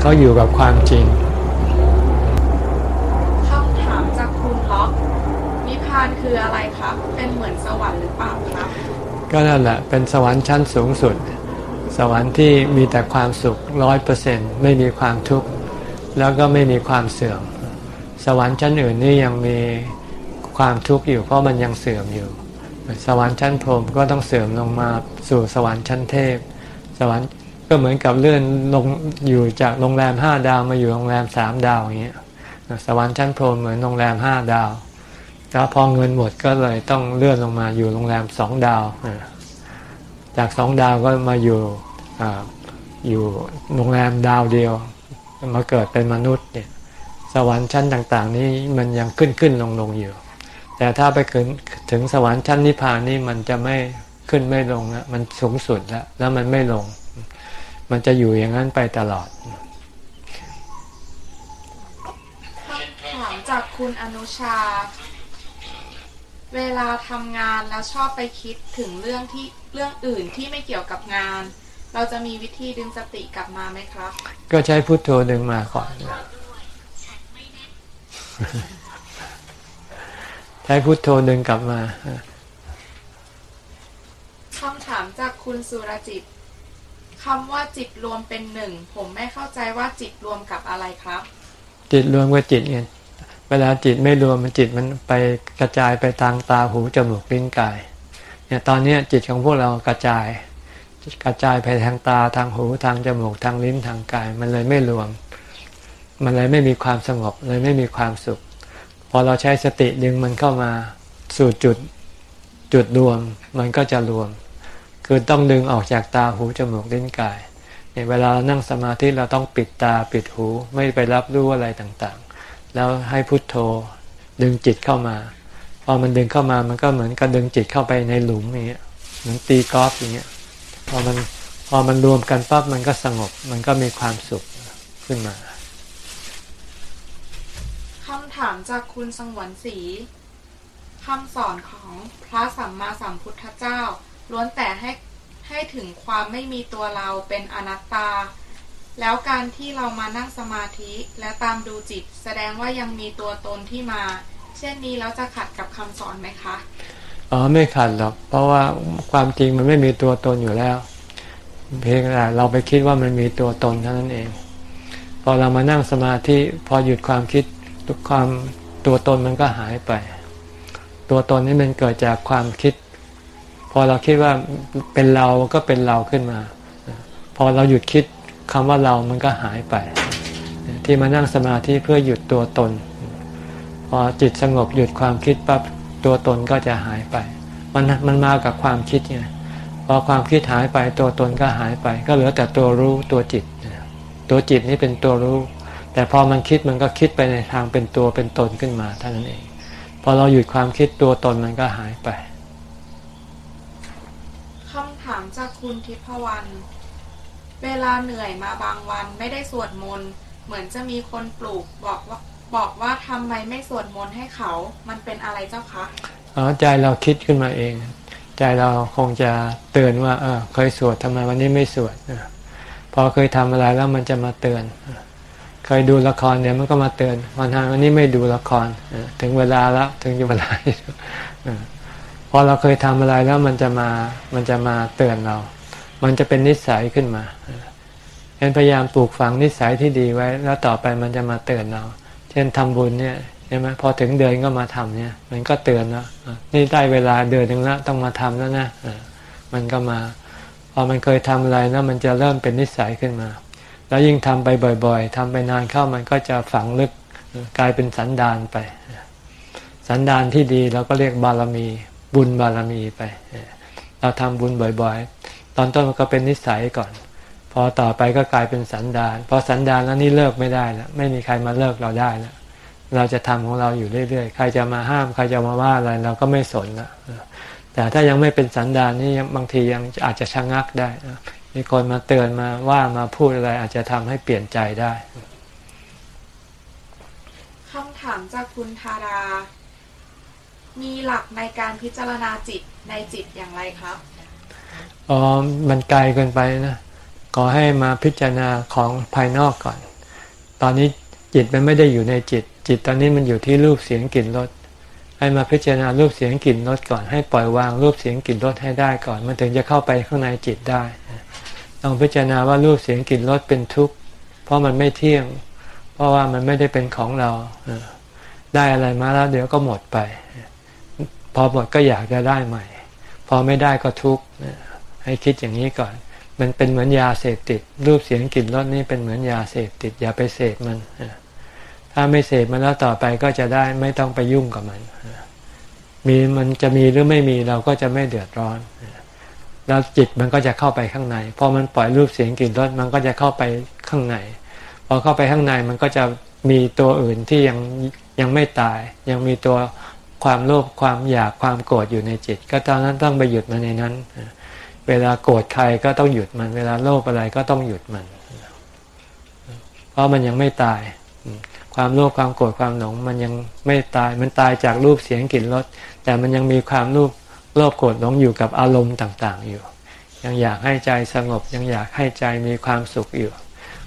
เขาอยู่กับความจริงคำถามจากคุณล็อกนิพพานคืออะไรครับ เป็นเหมือนสวรรค์หรือเปล่าครับ ก็นั่นแหละ เป็นสวรรค์ชั้นสูงสุด สวรรค์ที่มีแต่ความสุขร้อยเปอร์เซ็นไม่มีความทุกข์ แล้วก็ไม่มีความเสื่อม สวรรค์ชั้นอื่นนี่ยังมีความทุกข์อยู่เพราะมันยังเสื่อมอยู่ สวรรค์ชั้นพรหมก็ต้องเสื่อมลงมาสู่สวรรค์ชั้นเทพ สวรรค์ก็เหมือนกับเลื่อนลงอยู่จากโรงแรมห้าดาวมาอยู่โรงแรมสามดาวอย่างเงี้ยสวรรค์ชั้นพรหมเหมือนโรงแรมห้าดาวแล้วพอเงินหมดก็เลยต้องเลื่อนลงมาอยู่โรงแรมสองดาว จากสองดาวก็มาอยู่อยู่โรงแรมดาวเดียว มาเกิดเป็นมนุษย์เนี่ย สวรรค์ชั้นต่างๆ นี้มันยังขึ้นขึ้นลงลงอยู่ แต่ถ้าไปถึงถึงสวรรค์ชั้นนิพพานนี่มันจะไม่ขึ้นไม่ลงแล้วมันสูงสุดแล้ว แล้วมันไม่ลง มันจะอยู่อย่างนั้นไปตลอดคำถามจากคุณอนุชา เวลาทำงานแล้วชอบไปคิดถึงเรื่องที่เรื่องอื่นที่ไม่เกี่ยวกับงาน เราจะมีวิธีดึงสติกลับมาไหมครับ ก็ใช้พุโทโธดึงมาก่อน ใช้พุโทโธดึงกลับมาคำถามจากคุณสุรจิตคำว่าจิตรวมเป็นหนึ่ง ผมไม่เข้าใจว่าจิตรวมกับอะไรครับ จิตรวมกับจิตไงเวลาจิตไม่รวมมันจิตมันไปกระจายไปทางตาหูจมูกลิ้นกายเนี่ยตอนนี้จิตของพวกเรากระจาย กระจายไปทางตาทางหูทางจมูกทางลิ้นทางกาย มันเลยไม่รวม มันเลยไม่มีความสงบเลยไม่มีความสุข พอเราใช้สติดึงมันเข้ามาสู่จุดจุดรวม มันก็จะรวม คือต้องดึงออกจากตาหูจมูกลิ้นกายเนี่ยเวลาเรานั่งสมาธิเราต้องปิดตาปิดหูไม่ไปรับรู้อะไรต่างๆ แล้วให้พุทโธดึงจิตเข้ามาพอมันดึงเข้ามามันก็เหมือนกับดึงจิตเข้าไปในหลุมอย่างเงี้ยเหมือนตีกอล์ฟอย่างเงี้ยพอมันพอมันรวมกันปั๊บมันก็สงบ มันก็มีความสุขขึ้นมาำถามจากคุณสงวนศรีคำสอนของพระสัมมาสัมพุทธเจ้า ล้วนแต่ให้ให้ถึงความไม่มีตัวเราเป็นอนัตตา แล้วการที่เรามานั่งสมาธิและตามดูจิต แสดงว่ายังมีตัวตนที่มา เช่นนี้แล้วจะขัดกับคำสอนไหมคะอ๋อไม่ขัดหรอก เพราะว่าความจริงมันไม่มีตัวตนอยู่แล้ว เพียงแต่เราไปคิดว่ามันมีตัวตนเท่านั้นเอง พอเรามานั่งสมาธิพอหยุดความคิด ทุกความตัวตนมันก็หายไป ตัวตนนี้มันเกิดจากความคิด พอเราคิดว่าเป็นเราก็เป็นเราขึ้นมา พอเราหยุดคิดคำว่าเรามันก็หายไป ที่มานั่งสมาธิเพื่อหยุดตัวตน พอจิตสงบหยุดความคิดปั๊บตัวตนก็จะหายไป มันมันมากับความคิดไงพอความคิดหายไปตัวตนก็หายไป ก็เหลือแต่ตัวรู้ตัวจิต ตัวจิตนี่เป็นตัวรู้ แต่พอมันคิดมันก็คิดไปในทางเป็นตัวเป็นตนขึ้นมาเท่านั้นเองพอเราหยุดความคิดตัวตนมันก็หายไปถามจากคุณทิพวรรณเวลาเหนื่อยมาบางวันไม่ได้สวดมนต์เหมือนจะมีคนปลูกบอกว่าบอกว่าทำไมไม่สวดมนต์ให้เขา มันเป็นอะไรเจ้าคะอ๋อใจเราคิดขึ้นมาเอง ใจเราคงจะเตือนว่าเออเคยสวดทำไมวันนี้ไม่สวดพอเคยทำอะไรแล้วมันจะมาเตือน เคยดูละครเนี่ยมันก็มาเตือนวันทางวันนี้ไม่ดูละครถึงเวลาแล้วถึงเวลาพอเราเคยทำอะไรแล้วมันจะมามันจะมาเตือนเรา มันจะเป็นนิสัยขึ้นมาเห็นพยายามปลูกฝังนิสัยที่ดีไว้ แล้วต่อไปมันจะมาเตือนเรา เช่นทำบุญเนี่ยใช่ไหมพอถึงเดือนก็มาทำเนี่ย มันก็เตือนแล้วนี่ได้เวลาเดือนหนึ่งแล้วต้องมาทำแล้วนะมันก็มา พอมันเคยทำอะไรแล้วมันจะเริ่มเป็นนิสัยขึ้นมา แล้วยิ่งทำไปบ่อย ๆทำไปนานเข้ามันก็จะฝังลึกกลายเป็นสันดานไป สันดานที่ดีเราก็เรียกบารมีบุญบารมีไป เราทำบุญบ่อยๆ ตอนต้นมันก็เป็นนิสัยก่อน พอต่อไปก็กลายเป็นสันดานพอสันดานแล้วนี่เลิกไม่ได้แล้วไม่มีใครมาเลิกเราได้แล้วเราจะทำของเราอยู่เรื่อยๆ ใครจะมาห้ามใครจะมาว่าอะไรเราก็ไม่สนละแต่ถ้ายังไม่เป็นสันดานนี่บางทียังอาจจะชะงักได้ มีคนมาเตือนมาว่ามาพูดอะไรอาจจะทำให้เปลี่ยนใจได้คำถามจากคุณธารา มีหลักในการพิจารณาจิตในจิตอย่างไรครับอ๋อมันไกลเกินไปนะขอให้มาพิจารณาของภายนอกก่อน ตอนนี้จิตมันไม่ได้อยู่ในจิต จิตตอนนี้มันอยู่ที่รูปเสียงกลิ่นรสให้มาพิจารณารูปเสียงกลิ่นรสก่อนให้ปล่อยวางรูปเสียงกลิ่นรสให้ได้ก่อน มันถึงจะเข้าไปข้างในจิตได้ ต้องพิจารณาว่ารูปเสียงกลิ่นรสเป็นทุกข์ เพราะมันไม่เที่ยง เพราะว่ามันไม่ได้เป็นของเรา ได้อะไรมาแล้วเดี๋ยวก็หมดไป พอหมดก็อยากจะได้ใหม่ พอไม่ได้ก็ทุกข์ให้คิดอย่างนี้ก่อน มันเป็นเหมือนยาเสพติด รูปเสียงกลิ่นรสนี่เป็นเหมือนยาเสพติด อย่าไปเสพมัน ถ้าไม่เสพมันแล้วต่อไปก็จะได้ไม่ต้องไปยุ่งกับมัน มีมันจะมีหรือไม่มีเราก็จะไม่เดือดร้อน แล้วจิตมันก็จะเข้าไปข้างในพอมันปล่อยรูปเสียงกลิ่นรสมันก็จะเข้าไปข้างในพอเข้าไปข้างในมันก็จะมีตัวอื่นที่ยังยังไม่ตาย ยังมีตัวความโลภความอยากความโกรธอยู่ในจิต ก็ตอนนั้นต้องไปหยุดมันในนั้น เวลาโกรธใครก็ต้องหยุดมัน เวลาโลภอะไรก็ต้องหยุดมัน เพราะมันยังไม่ตาย ความโลภความโกรธความหลงมันยังไม่ตาย มันตายจากรูปเสียงกลิ่นรสแต่มันยังมีความรูป โลภโกรธหลงอยู่กับอารมณ์ต่างๆอยู่ ยังอยากให้ใจสงบยังอยากให้ใจมีความสุขอยู่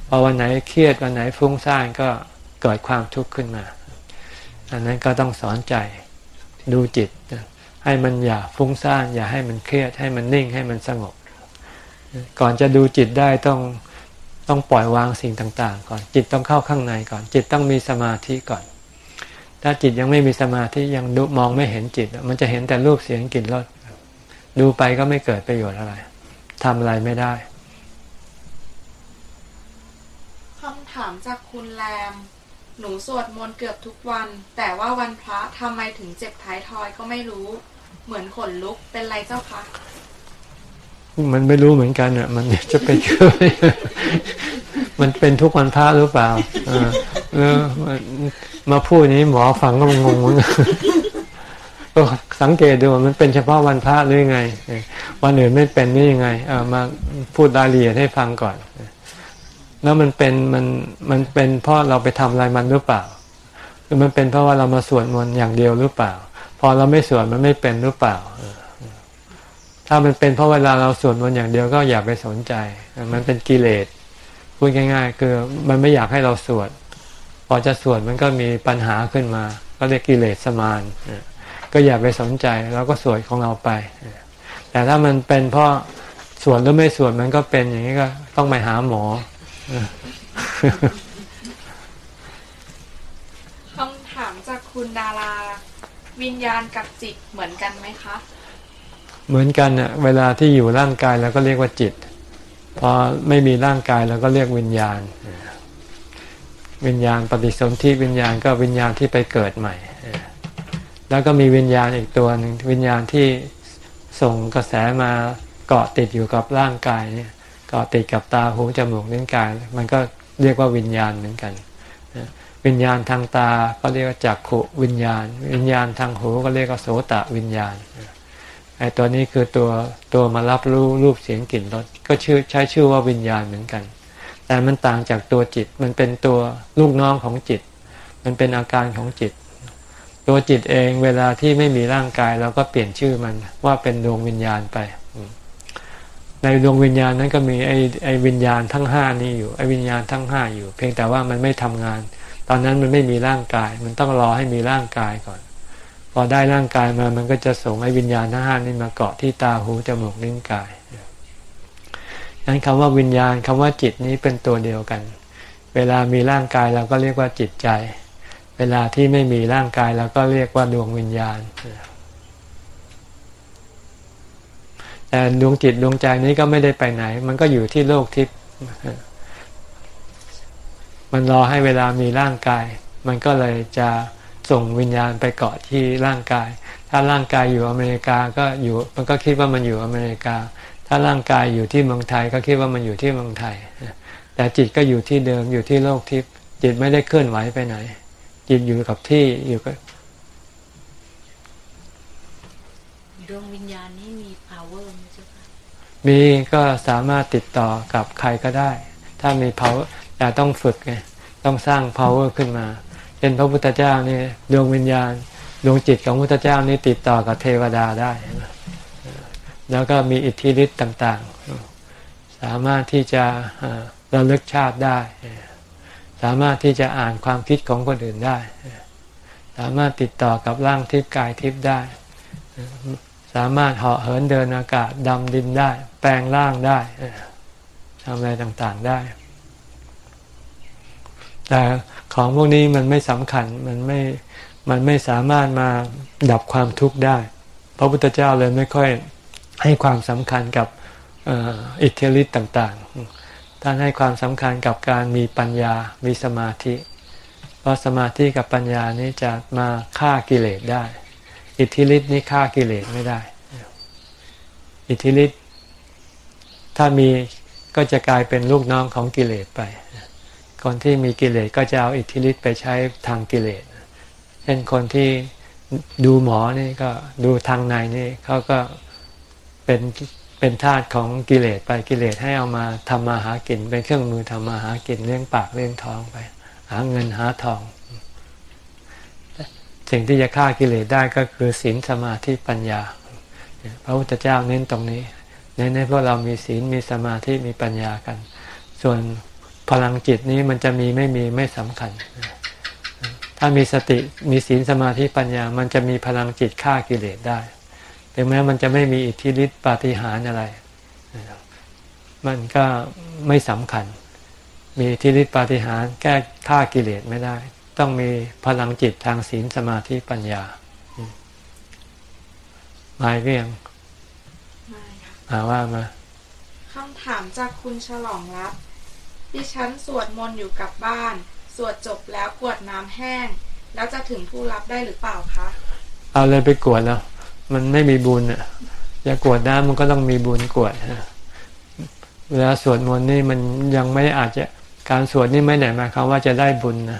พอวันไหนเครียดวันไหนฟุ้งซ่านก็เกิดความทุกข์ขึ้นมา อันนั้นก็ต้องสอนใจดูจิต ให้มันอย่าฟุ้งซ่าน อย่าให้มันเครียด ให้มันนิ่งให้มันสงบ ก่อนจะดูจิตได้ต้องต้องปล่อยวางสิ่งต่าง ๆ ก่อนจิตต้องเข้าข้างในก่อนจิตต้องมีสมาธิก่อน ถ้าจิตยังไม่มีสมาธิยังดูมองไม่เห็นจิต มันจะเห็นแต่รูปเสียงกลิ่นรสดูไปก็ไม่เกิดประโยชน์อะไรทำอะไรไม่ได้คำถามจากคุณแรม หนูสวดมนต์เกือบทุกวัน แต่ว่าวันพระทำไมถึงเจ็บท้ายทอยก็ไม่รู้ เหมือนขนลุกเป็นไรเจ้าคะ มันไม่รู้เหมือนกันอะ มันจะเป็นมันเป็นทุกวันพระหรือเปล่าเออมาพูดนี้หมอฟังก็งงงก็สังเกตดูมันเป็นเฉพาะวันพระหรือไง วันอื่นไม่เป็นนี่ยังไงเออมาพูดรายละเอียดให้ฟังก่อน แล้วมันเป็นมันมันเป็นเพราะเราไปทำอะไรมันหรือเปล่าหรือมันเป็นเพราะว่าเรามาสวดมนต์อย่างเดียวหรือเปล่า พอเราไม่สวดมันไม่เป็นหรือเปล่า ถ้ามันเป็นเพราะเวลาเราสวดมนต์อย่างเดียวก็อย่าไปสนใจ มันเป็นกิเลสพูดง่าย ๆ คือมันไม่อยากให้เราสวด พอจะสวดมันก็มีปัญหาขึ้นมา ก็เรียกกิเลสสมานก็อย่าไปสนใจเราก็สวดของเราไป แต่ถ้ามันเป็นเพราะสวดหรือไม่สวดมันก็เป็นอย่างนี้ก็ต้องไปหาหมอคำถามจากคุณดารา วิญญาณกับจิตเหมือนกันไหมคะ เหมือนกันเน่ะเวลาที่อยู่ร่างกายแล้วก็เรียกว่าจิต พอไม่มีร่างกายแล้วก็เรียกวิญญาณ วิญญาณปฏิสนธิวิญญาณก็วิญญาณที่ไปเกิดใหม่ แล้วก็มีวิญญาณอีกตัวหนึ่งวิญญาณที่ส่งกระแสมาเกาะติดอยู่กับร่างกายเนี่ยเก็ติดกับตาหูจมูกนิ้วกาย มันก็เรียกว่าวิญญาณเหมือนกันวิญญาณทางตาก็เรียกว่าจักขุวิญญาณ วิญญาณทางหูก็เรียกว่าโสตะวิญญาณ ไอ้ตัวนี้คือตัวตัวมารับรู้รูปเสียงกลิ่นรสก็ชื่อใช้ชื่อว่าวิญญาณเหมือนกัน แต่มันต่างจากตัวจิตมันเป็นตัวลูกน้องของจิต มันเป็นอาการของจิต ตัวจิตเองเวลาที่ไม่มีร่างกายเราก็เปลี่ยนชื่อมันว่าเป็นดวงวิญญาณไป ในดวงวิญญาณนั้นก็มีไอ้ไอ้วิญญาณทั้งห้านี้อยู่ไอ้วิญญาณทั้งห้าอยู่ เพียงแต่ว่ามันไม่ทำงาน ตอนนั้นมันไม่มีร่างกาย มันต้องรอให้มีร่างกายก่อน พอได้ร่างกายมามันก็จะส่งไอ้วิญญาณทั้งห้านี้มาเกาะที่ตาหูจมูกลิ้นกายนั้นคำว่าวิญญาณคำว่าจิตนี้เป็นตัวเดียวกัน เวลามีร่างกายเราก็เรียกว่าจิตใจ เวลาที่ไม่มีร่างกายเราก็เรียกว่าดวงวิญญาณแต่ดวงจิตดวงใจนี้ก็ไม่ได้ไปไหน มันก็อยู่ที่โลกทิพย์มันรอให้เวลามีร่างกาย มันก็เลยจะ ส่งวิญญาณไปเกาะที่ร่างกาย ถ้าร่างกายอยู่อเมริกาก็อยู่มันก็คิดว่ามันอยู่อเมริกา ถ้าร่างกายอยู่ที่เมืองไทยก็คิดว่ามันอยู่ที่เมืองไทย แต่จิตก็อยู่ที่เดิมอยู่ที่โลกทิพย์จิตไม่ได้เคลื่อนไหวไปไหน จิตอยู่กับที่อยู่กับดวงวิญญาณนี้มี power ไหมเจ้าคะมีก็สามารถติดต่อกับใครก็ได้ ถ้ามี power แต่ต้องฝึกไงต้องสร้าง power ขึ้นมา เป็นพระพุทธเจ้านี่ดวงวิญญาณดวงจิตของพระพุทธเจ้านี่ติดต่อกับเทวดาได้ แล้วก็มีอิทธิฤทธิ์ต่างๆ สามารถที่จะระลึกชาติได้ สามารถที่จะอ่านความคิดของคนอื่นได้ สามารถติดต่อกับร่างทิพย์กายทิพย์ได้ สามารถเหาะเหินเดินอากาศดำดินได้ แปลงร่างได้ทำอะไรต่างๆได้ แต่ของพวกนี้มันไม่สำคัญมันไม่มันไม่สามารถมาดับความทุกข์ได้ พระพุทธเจ้าเลยไม่ค่อยให้ความสำคัญกับอิทธิฤทธิ์ต่างๆ ท่านให้ความสำคัญกับการมีปัญญา มีสมาธิ เพราะสมาธิกับปัญญานี้จะมาฆ่ากิเลสได้ อิทธิฤทธิ์นี้ฆ่ากิเลสไม่ได้ อิทธิฤทธิ์ถ้ามีก็จะกลายเป็นลูกน้องของกิเลสไป คนที่มีกิเลสก็จะเอาอิทธิฤทธิ์ไปใช้ทางกิเลสเช่นคนที่ดูหมอนี่ก็ดูทางในนี่เขาก็เป็นเป็นธาตุของกิเลสไปกิเลสให้เอามาทำมาหากิน เป็นเครื่องมือทำมาหากินเลี้ยงปากเลี้ยงท้องไป หาเงินหาทอง สิ่งที่จะฆ่ากิเลสได้ก็คือศีลสมาธิปัญญา พระพุทธเจ้าเน้นตรงนี้เน้นให้พวกเรามีศีลมีสมาธิมีปัญญากัน ส่วน พลังจิตนี้มันจะมีไม่มีไม่สำคัญ ถ้ามีสติมีศีลสมาธิปัญญา มันจะมีพลังจิตฆ่ากิเลสได้ถึงแม้มันจะไม่มีอิทธิฤทธิปาฏิหาริย์อะไร มันก็ไม่สำคัญ มีอิทธิฤทธิปาฏิหาริย์แก้ฆ่ากิเลสไม่ได้ ต้องมีพลังจิตทางศีลสมาธิปัญญาหมายเรียงไม่ค่ะอาว่ามาคำถามจากคุณฉลองรับ ดิฉันสวดมนต์อยู่กับบ้าน สวดจบแล้วกวดน้ำแห้ง แล้วจะถึงผู้รับได้หรือเปล่าคะเอาเลยไปกวดแล้วมันไม่มีบุญอะจะกวดน้ำมันก็ต้องมีบุญกวดนะเวลาสวดมนต์นี่มันยังไม่อาจจะการสวดนี่ไม่ได้หมายความว่าจะได้บุญนะ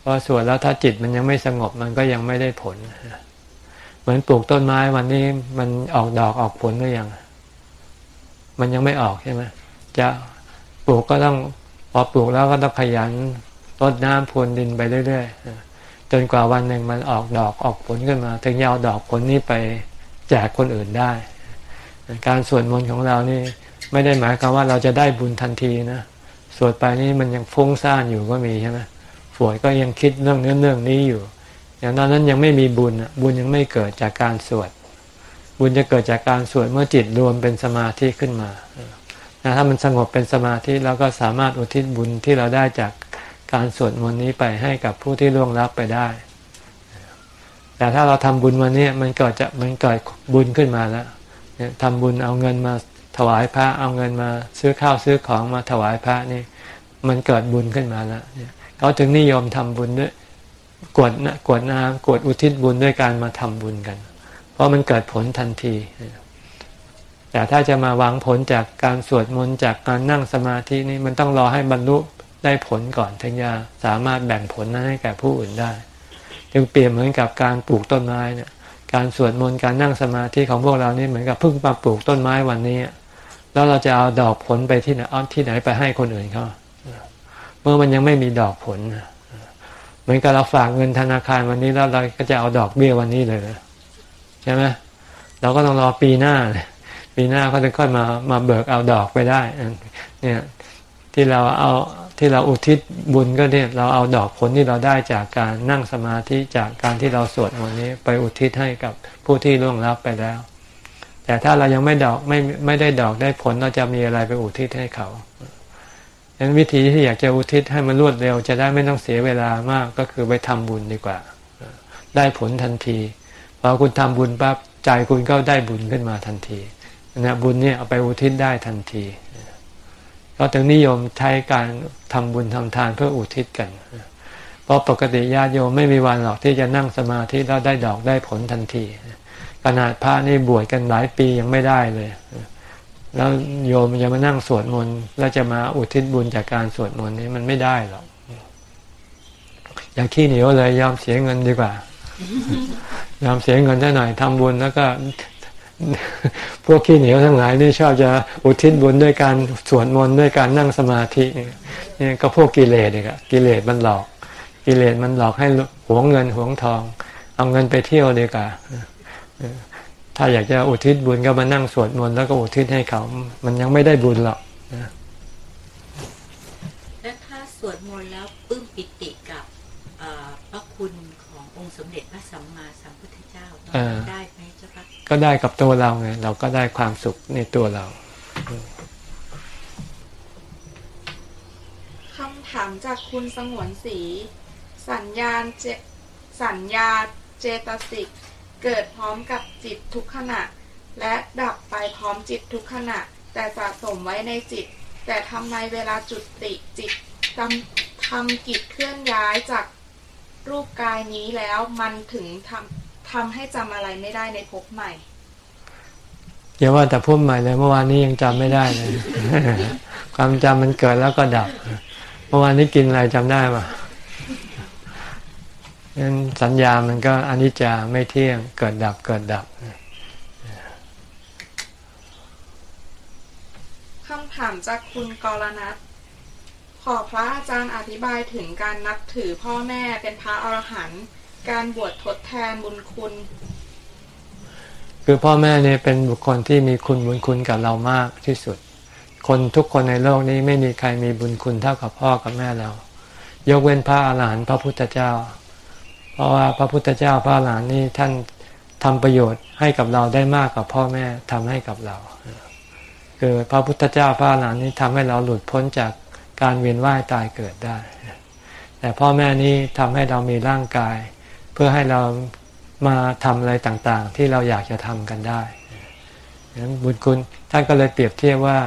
เพราะสวดแล้วถ้าจิตมันยังไม่สงบมันก็ยังไม่ได้ผลเหมือนปลูกต้นไม้วันนี้มันออกดอกออกผลหรือยังมันยังไม่ออกใช่ไหมจะ ปลูกก็ต้องพอปลูกแล้วก็ต้องขยันรดน้ำพรวนดินไปเรื่อยๆจนกว่าวันหนึ่งมันออกดอกออกผลขึ้นมา ถึงจะเอาดอกผลนี้ไปแจกคนอื่นได้ การสวดมนต์ของเรานี่ไม่ได้หมายความว่าเราจะได้บุญทันทีนะสวดไปนี่มันยังฟุ้งซ่านอยู่ก็มีใช่ไหมฝวยก็ยังคิดเรื่องนี้เรื่องนี้อยู่ อย่างนั้นนั้นยังไม่มีบุญบุญยังไม่เกิดจากการสวด บุญจะเกิดจากการสวดเมื่อจิตรวมเป็นสมาธิขึ้นมา ถ้ามันสงบเป็นสมาธิเราก็สามารถอุทิศบุญที่เราได้จากการสวดมนต์นี้ไปให้กับผู้ที่ล่วงลับไปได้ แต่ถ้าเราทำบุญวันนี้มันเกิดจะมันเกิดบุญขึ้นมาแล้วเนี่ยทำบุญเอาเงินมาถวายพระเอาเงินมาซื้อข้าวซื้อของมาถวายพระนี่ มันเกิดบุญขึ้นมาแล้วเนี่ยเขาถึงนิยมทำบุญด้วยกวดนะกวดน้ำกวดอุทิศบุญด้วยการมาทำบุญกัน เพราะมันเกิดผลทันที แต่ถ้าจะมาหวังผลจากการสวดมนต์จากการนั่งสมาธินี่มันต้องรอให้บรรลุได้ผลก่อนถึงจะสามารถแบ่งผลนั้นให้แก่ผู้อื่นได้ จึงเปรียบเหมือนกับการปลูกต้นไม้เนี่ยการสวดมนต์การนั่งสมาธิของพวกเรานี่เหมือนกับเพิ่งมาปลูกต้นไม้วันนี้ แล้วเราจะเอาดอกผลไปที่ไหนเอาที่ไหนไปให้คนอื่นเขาเมื่อมันยังไม่มีดอกผลเหมือนกับเราฝากเงินธนาคารวันนี้แล้วเราก็จะเอาดอกเบี้ยวันนี้เลยใช่ไหมเราก็ต้องรอปีหน้า ปีหน้าเขาจะค่อยมามาเบิกเอาดอกไปได้เนี่ยที่เราเอาที่เราอุทิศบุญก็เนี่ยเราเอาดอกผลที่เราได้จากการนั่งสมาธิจากการที่เราสวดมนต์นี้ ไปอุทิศให้กับผู้ที่ล่วงลับไปแล้ว แต่ถ้าเรายังไม่ดอกไม่ไม่ได้ดอกได้ผลเราจะมีอะไรไปอุทิศให้เขาดังนั้นวิธีที่อยากจะอุทิศให้มันรวดเร็ว จะได้ไม่ต้องเสียเวลามากก็คือไปทำบุญดีกว่า ได้ผลทันทีพอคุณทำบุญปั๊บใจคุณก็ได้บุญขึ้นมาทันที นะบุญเนี่ยเอาไปอุทิศได้ทันทีเราถึงนิยมใช้การทำบุญทำทานเพื่ออุทิศกัน เพราะปกติญาติโยมไม่มีวันหรอกที่จะนั่งสมาธิแล้วได้ดอกได้ผลทันที ขนาดพระนี่บวชกันหลายปียังไม่ได้เลย แล้วโยมจะมานั่งสวดมนต์แล้วจะมาอุทิศบุญจากการสวดมนต์นี้มันไม่ได้หรอก อย่าขี้เหนียวเลยยอมเสียเงินดีกว่า ยอมเสียเงินเท่าหน่อยทำบุญแล้วก็ พวกขี้เหนียวทั้งหลายนี่ชอบจะอุทิศบุญด้วยการสวดมนต์ด้วยการนั่งสมาธินี่ก็พวกกิเลสเองอะกิเลสมันหลอก กิเลสมันหลอกให้หวงเงินหวงทอง เอาเงินไปเที่ยวดีกว่าถ้าอยากจะอุทิศบุญก็มานั่งสวดมนต์แล้วก็อุทิศให้เขา มันยังไม่ได้บุญหรอกและถ้าสวดมนต์แล้วปลื้มปิติกับพระคุณขององค์สมเด็จพระสัมมาสัมพุทธเจ้าได้ไหมเจ้าคะ ก็ได้กับตัวเราไงเราก็ได้ความสุขในตัวเราคำถามจากคุณสงวนสี สัญญาณเจสัญญาเจตสิกเกิดพร้อมกับจิตทุกขณะ และดับไปพร้อมจิตทุกขณะ แต่สะสมไว้ในจิต แต่ทำไมเวลาจุดติจิตทำทำกิจเคลื่อนย้ายจากรูปกายนี้แล้วมันถึงทำ ทำให้จำอะไรไม่ได้ในภพใหม่อย่าว่าแต่พูดใหม่เลยเมื่อวานนี้ยังจำไม่ได้เลย ความจำมันเกิดแล้วก็ดับ เมื่อวานนี้กินอะไรจำได้ปะงั้นสัญญามันก็อนิจจาไม่เที่ยง เกิดดับเกิดดับคำถามจากคุณกรณัตขอพระอาจารย์อธิบายถึงการนับถือพ่อแม่เป็นพระอรหันต์ การบวชทดแทนบุญคุณ คือพ่อแม่เนี่ยเป็นบุคคลที่มีคุณบุญคุณกับเรามากที่สุด คนทุกคนในโลกนี้ไม่มีใครมีบุญคุณเท่ากับพ่อกับแม่เรา ยกเว้นพระอาหารหันต์พระพุทธเจ้า เพราะว่าพระพุทธเจ้าพระอาหารหันต์นี่ท่านทำประโยชน์ให้กับเราได้มากกว่าพ่อแม่ทำให้กับเรา คือพระพุทธเจ้าพระอาหารหันต์นี่ทำให้เราหลุดพ้นจากการเวียนว่ายตายเกิดได้ แต่พ่อแม่นี่ทำให้เรามีร่างกาย เพื่อให้เรามาทำอะไรต่างๆ ที่เราอยากจะทำกันได้ดังนั้นบุญคุณท่านก็เลยเปรียบเทียบว่า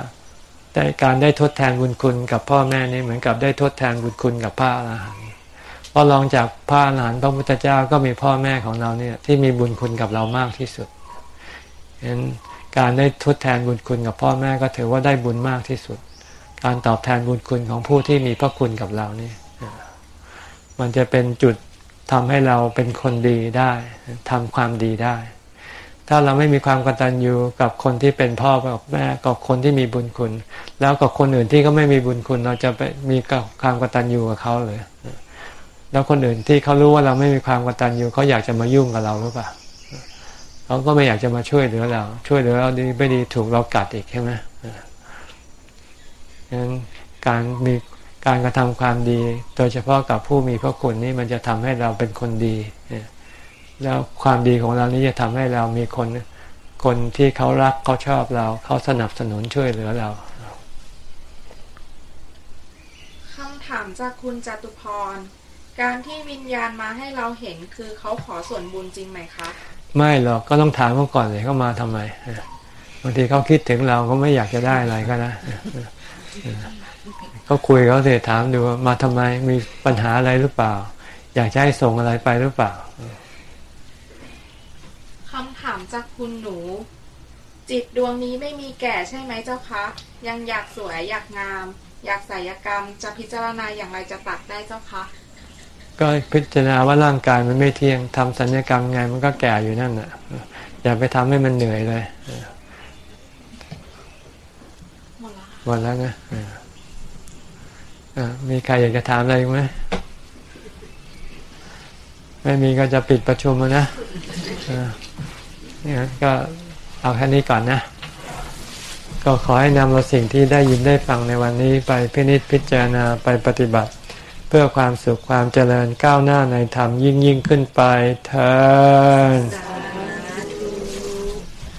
ได้การได้ทดแทนบุญคุณกับพ่อแม่นี่เหมือนกับได้ทดแทนบุญคุณกับพระอรหันต์เพราะลองจากพระอรหันต์พระพุทธเจ้าก็มีพ่อแม่ของเราเนี่ยที่มีบุญคุณกับเรามากที่สุดฉะนั้นการได้ทดแทนบุญคุณกับพ่อแม่ก็ถือว่าได้บุญมากที่สุด การตอบแทนบุญคุณของผู้ที่มีพระคุณกับเรานี่มันจะเป็นจุด ทำให้เราเป็นคนดีได้ทำความดีได้ ถ้าเราไม่มีความกตัญญูกับคนที่เป็นพ่อกับแม่กับคนที่มีบุญคุณ แล้วกับคนอื่นที่เขาไม่มีบุญคุณ เราจะไปมีความกตัญญูกับเขาเลยแล้วคนอื่นที่เขารู้ว่าเราไม่มีความกตัญญูเขาอยากจะมายุ่งกับเราหรือเปล่าเขาก็ไม่อยากจะมาช่วยเหลือเรา ช่วยเหลือเราดีไม่ดีถูกเรากัดอีกใช่ไหมดังนั้นการมี การกระทำความดี โดยเฉพาะกับผู้มีพระคุณนี่มันจะทำให้เราเป็นคนดี แล้วความดีของเรานี้จะทำให้เรามีคนคนที่เขารักเขาชอบเรา เขาสนับสนุนช่วยเหลือเราคำถามจากคุณจตุพร การที่วิญญาณมาให้เราเห็นคือเขาขอส่วนบุญจริงไหมคะไม่หรอกก็ต้องถามเขาก่อนเลยเขามาทำไมบางทีเขาคิดถึงเราก็ไม่อยากจะได้อะไรก็นะ ก็คุยเขาเสถามดูว่ามาทำไมมีปัญหาอะไรหรือเปล่า อยากจะให้ส่งอะไรไปหรือเปล่าคำถามจากคุณหนู จิตดวงนี้ไม่มีแก่ใช่ไหมเจ้าคะ ยังอยากสวยอยากงาม อยากศัลยกรรม จะพิจารณาอย่างไรจะตัดได้เจ้าคะก็พิจารณาว่าร่างกายมันไม่เที่ยงทำสัญญกรรมไงมันก็แก่อยู่นั่นน่ะ อย่าไปทำให้มันเหนื่อยเลยหมดละค่ะหมดแล้วนะอ่าอ่า มีใครอยากจะถามอะไรไหมไม่มีก็จะปิดประชุมแล้วนะเนี่ก็เอาแค่นี้ก่อนนะ ก็ขอให้นำเอาสิ่งที่ได้ยินได้ฟังในวันนี้ไปพินิจพิจารณาไปปฏิบัติ เพื่อความสุขความเจริญก้าวหน้าในธรรมยิ่งยิ่งขึ้นไปเธอ